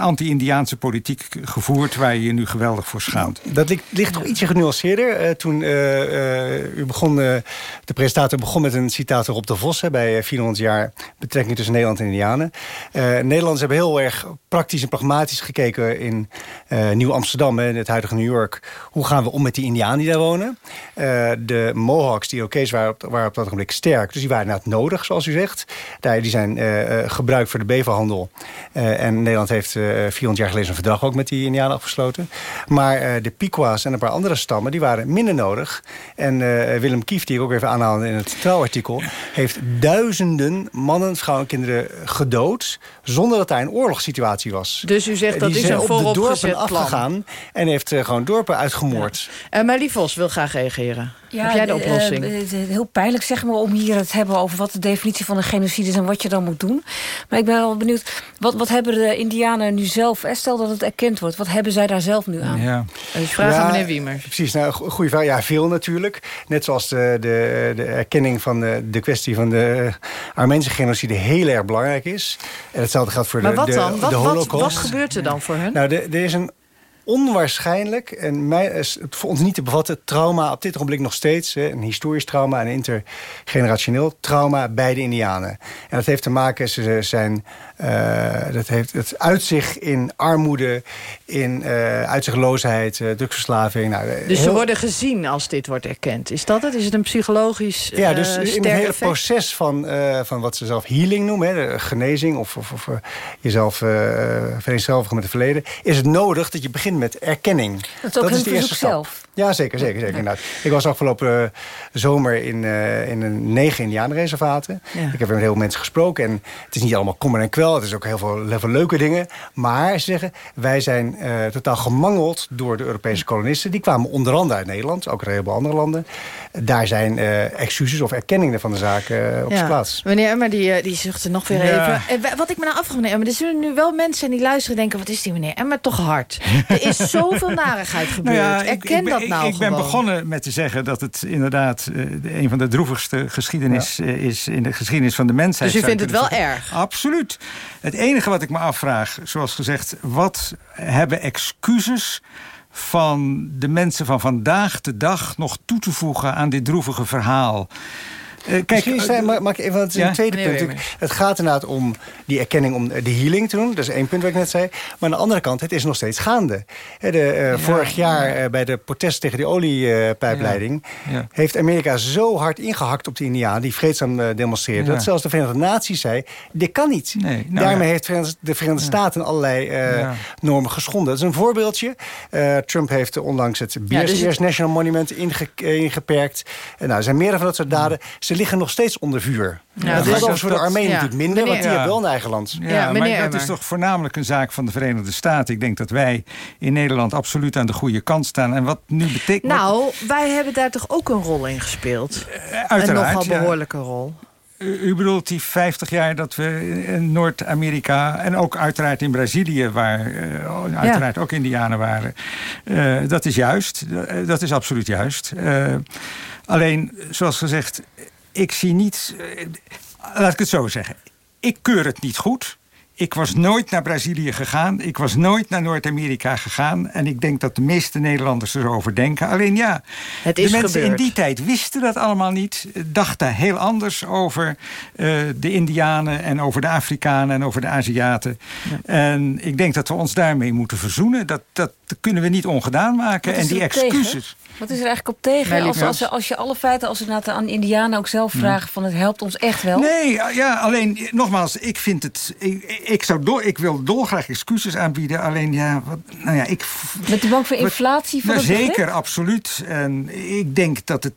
anti-Indiaanse politiek gevoerd waar je je nu geweldig voor schaamt. Dat ligt, ligt toch ietsje genuanceerder. Eh, toen eh, eh, u begon, de presentator begon met een citaat Rob de Vos... Hè, bij eh, 400 jaar betrekking tussen Nederland en Indianen. Nederlanders hebben heel erg praktisch en pragmatisch gekeken... in Nieuw-Amsterdam, in het huidige New York. Hoe gaan we om met die Indianen die daar wonen? De Mohawks, die Okees, waren op, waren op dat ogenblik sterk. Dus die waren inderdaad nodig, zoals u zegt. Die zijn gebruikt voor de beverhandel. En Nederland heeft eh 400 jaar geleden een verdrag ook met die Indianen afgesloten. Maar de Piqua's en een paar andere stammen, die waren minder nodig. En eh, Willem Kief, die ik ook even aanhaalde in het trouwartikel... heeft duizenden mannen, vrouwen en kinderen gedood... zonder dat daar een oorlogssituatie was. Dus u zegt Eh, dat die is zijn een op de dorpen vooropgezet plan. afgegaan... en heeft eh, gewoon dorpen uitgemoord. Uh, Marlie Vos wil graag reageren. Heb jij de eh, oplossing? eh, het is heel pijnlijk zeg maar, om hier het te hebben over wat de definitie van een genocide is en wat je dan moet doen. Maar ik ben wel benieuwd, wat, wat hebben de Indianen nu zelf, eh, stel dat het erkend wordt, wat hebben zij daar zelf nu aan? Ja. Dus vraag Ja, aan meneer Wiemers. Precies, nou, go- goede vraag. Ja, veel natuurlijk. Net zoals de, de, de erkenning van de, de kwestie van de Armeense genocide heel erg belangrijk is. En hetzelfde geldt voor Maar de, wat de, dan? Wat, de wat, holocaust. wat gebeurt er dan voor hun? Nou, er er is een onwaarschijnlijk, en mij is het voor ons niet te bevatten... trauma op dit ogenblik nog steeds. Een historisch trauma, een intergenerationeel trauma bij de Indianen. En dat heeft te maken, ze zijn... eh, dat heeft het uitzicht in armoede, in eh uitzichtloosheid, eh, drugsverslaving. Nou, eh, Dus ze worden gezien als dit wordt erkend. Is dat het? Is het een psychologisch ja, eh, dus in het hele effect? proces van, eh, van wat ze zelf healing noemen, hè, genezing of, of, of eh, jezelf vereenzelvigen met het verleden, is het nodig dat je begint met erkenning. Dat is ook hun de eerste stap. zelf. Ja, zeker, zeker, zeker. inderdaad. Ik was afgelopen eh, zomer in, eh, in een negen indianenreservaten. Ja. Ik heb met heel veel mensen gesproken. En het is niet allemaal kommer en kwel. Het is ook heel veel, heel veel leuke dingen. Maar ze zeggen, wij zijn eh, totaal gemangeld door de Europese kolonisten. Die kwamen onder andere uit Nederland, ook uit een heleboel andere landen. Daar zijn eh, excuses of erkenningen van de zaak eh, op zijn plaats. Meneer Emmer, die, die zuchtte nog weer Ja. even. En wa- wat ik me nou afvraag, meneer Emmer... er zullen nu wel mensen die luisteren en denken... wat is die meneer Emmer toch hard? er is zoveel narigheid gebeurd. Nou ja, ik- Erken ik, ben- dat ik- nou Ik, ben begonnen met te zeggen dat het inderdaad eh, de- een van de droevigste geschiedenis is in de geschiedenis van de mensheid. Dus u vindt het wel erg? Absoluut. Het enige wat ik me afvraag, zoals gezegd, wat hebben excuses van de mensen van vandaag de dag nog toe te voegen aan dit droevige verhaal? Eh, kijk, Misschien mag, mag ik even, want het is Ja? een tweede punt. Het gaat inderdaad om die erkenning, om de healing te doen. Dat is één punt wat ik net zei. Maar aan de andere kant, het is nog steeds gaande. Hè, De, eh, vorig jaar eh, bij de protest tegen die oliepijpleiding... Ja. heeft Amerika zo hard ingehakt op de Indianen... die vreedzaam eh, demonstreerden... Ja. dat zelfs de Verenigde Naties zei, dit kan niet. nou Daarmee ja. heeft de Verenigde Staten allerlei eh, Ja. normen geschonden. Dat is een voorbeeldje. Eh, Trump heeft onlangs het Beers, dus het- National Monument inge- eh, ingeperkt. En nou, er zijn meerdere van dat soort daden. Ze liggen nog steeds onder vuur. Ja, dat dus geldt voor de Armenen ja. natuurlijk minder... Meneer- want die Ja. hebben wel een eigen land. Ja, maar dat is toch voornamelijk een zaak van de Verenigde Staten. Ik denk dat wij in Nederland absoluut aan de goede kant staan. En wat nu betekent... Nou, wij hebben daar toch ook een rol in gespeeld? een uiteraard, nogal ja. behoorlijke rol. U bedoelt die 50 jaar dat we in Noord-Amerika... en ook uiteraard in Brazilië, waar eh, uiteraard ook indianen waren. eh, dat is juist. Eh, dat is absoluut juist. Eh, alleen, zoals gezegd, ik zie niet... eh, laat ik het zo zeggen. Ik keur het niet goed... Ik was nooit naar Brazilië gegaan. Ik was nooit naar Noord-Amerika gegaan. En ik denk dat de meeste Nederlanders erover denken. Alleen ja, Het is de mensen gebeurd. in die tijd wisten dat allemaal niet. Dachten heel anders over eh, de Indianen en over de Afrikanen en over de Aziaten. En ik denk dat we ons daarmee moeten verzoenen. Dat, dat kunnen we niet ongedaan maken. En die tegen? Wat is er eigenlijk op tegen? Als, als, als je alle feiten, als inderdaad aan Indianen ook zelf vragen... van het helpt ons echt wel. Nee, ja, alleen nogmaals, ik vind het. Ik, ik, zou door, ik wil dolgraag excuses aanbieden. Alleen ja, wat, nou ja, ik. Met u bang voor wat- inflatie van nou, het begrip? Zeker, absoluut. En ik denk dat het.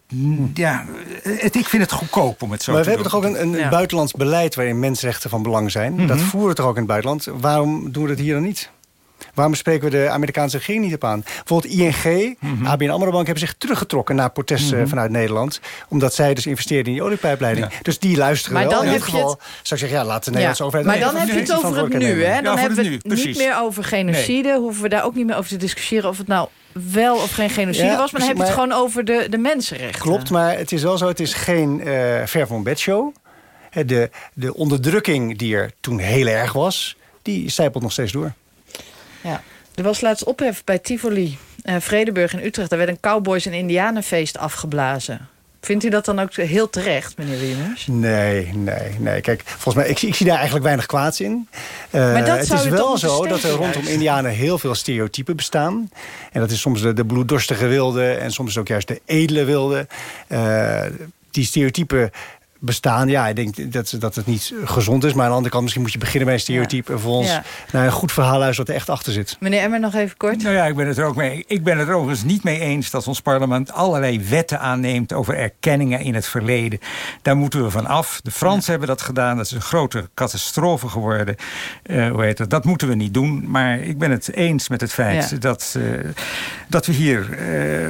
Ja, het, ik vind het goedkoop om het zo Maar te we hebben doen. toch ook een, een buitenlands beleid... waarin mensenrechten van belang zijn. Dat Mhm. voeren we toch ook in het buitenland. Waarom doen we dat hier dan niet? Waarom spreken we de Amerikaanse regering niet op aan? Bijvoorbeeld ING, ABN AMRO Bank hebben zich teruggetrokken... na protesten Mhm. vanuit Nederland. Omdat zij dus investeerden in die oliepijpleiding. Dus die luisteren Maar wel. dan in dit je geval het- zou ik zeggen, ja, laat de Ja, Nederlandse overheid... maar dan heb je het over het nu, hè? Dan Ja, hebben we het nu, niet meer over genocide. Hoeven we daar ook niet meer over te discussiëren... of het nou wel of geen genocide Ja, was. Maar dan heb je het gewoon over de, de mensenrechten. Klopt, maar het is wel zo, het is geen eh ver van bedshow. Hè, De, de onderdrukking die er toen heel erg was... die zijpelt nog steeds door. Ja. Er was laatst ophef bij Tivoli, eh, Vredeburg in Utrecht. Daar werd een cowboys- en indianenfeest afgeblazen. Vindt u dat dan ook heel terecht, meneer Wiemers? Nee, nee, nee. Kijk, volgens mij, ik, ik zie daar eigenlijk weinig kwaads in. Eh, Maar dat het zou is wel zo dat er rondom juist. Indianen heel veel stereotypen bestaan. En dat is soms de, de bloeddorstige wilde en soms ook juist de edele wilde. Eh, die stereotypen bestaan. Ja, ik denk dat, dat het niet gezond is. Maar aan de andere kant, misschien moet je beginnen bij een stereotype... en vervolgens Ja. naar een goed verhaal luisteren wat er echt achter zit. Meneer Emmer, nog even kort. Nou ja, ik ben het er ook mee. Ik ben het er overigens niet mee eens dat ons parlement allerlei wetten aanneemt over erkenningen in het verleden. Daar moeten we van af. De Fransen hebben dat gedaan. Dat is een grote catastrofe geworden. Eh, hoe heet dat? dat moeten we niet doen. Maar ik ben het eens met het feit Ja. dat, eh, dat we hier. eh,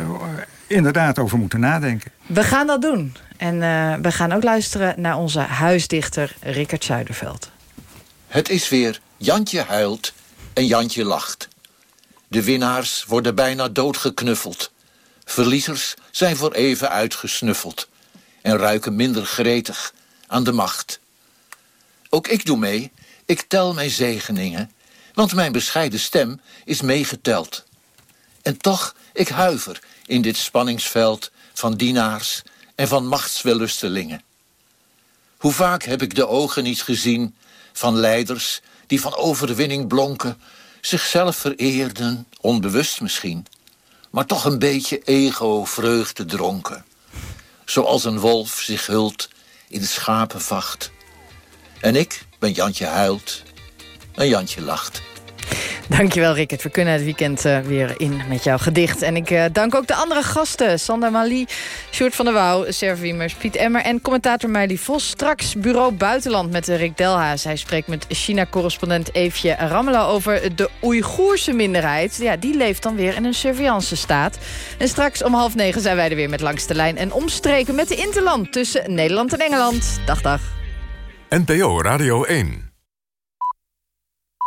inderdaad over moeten nadenken. We gaan dat doen. En uh, we gaan ook luisteren naar onze huisdichter Rickert Zuiderveld. Het is weer Jantje huilt en Jantje lacht. De winnaars worden bijna doodgeknuffeld. Verliezers zijn voor even uitgesnuffeld. En ruiken minder gretig aan de macht. Ook ik doe mee, ik tel mijn zegeningen. Want mijn bescheiden stem is meegeteld. En toch, ik huiver in dit spanningsveld van dienaars en van machtswellustelingen. Hoe vaak heb ik de ogen niet gezien van leiders die van overwinning blonken, zichzelf vereerden, onbewust misschien, maar toch een beetje ego-vreugde dronken. Zoals een wolf zich hult in de schapenvacht. En ik ben Jantje huilt en Jantje lacht. Dankjewel, Rickert. We kunnen het weekend uh, weer in met jouw gedicht. En ik uh, dank ook de andere gasten. Sander Mali, Sjoerd van der Wouw, Serviemers, Piet Emmer... en commentator Meili Vos. Straks Bureau Buitenland met Rick Delhaas. Hij spreekt met China-correspondent Eefje Rammela... over de Oeigoerse minderheid. Ja, die leeft dan weer in een surveillance-staat. En straks om half negen zijn wij er weer met Langs de Lijn... en omstreken met de Interland tussen Nederland en Engeland. Dag, dag. NPO Radio 1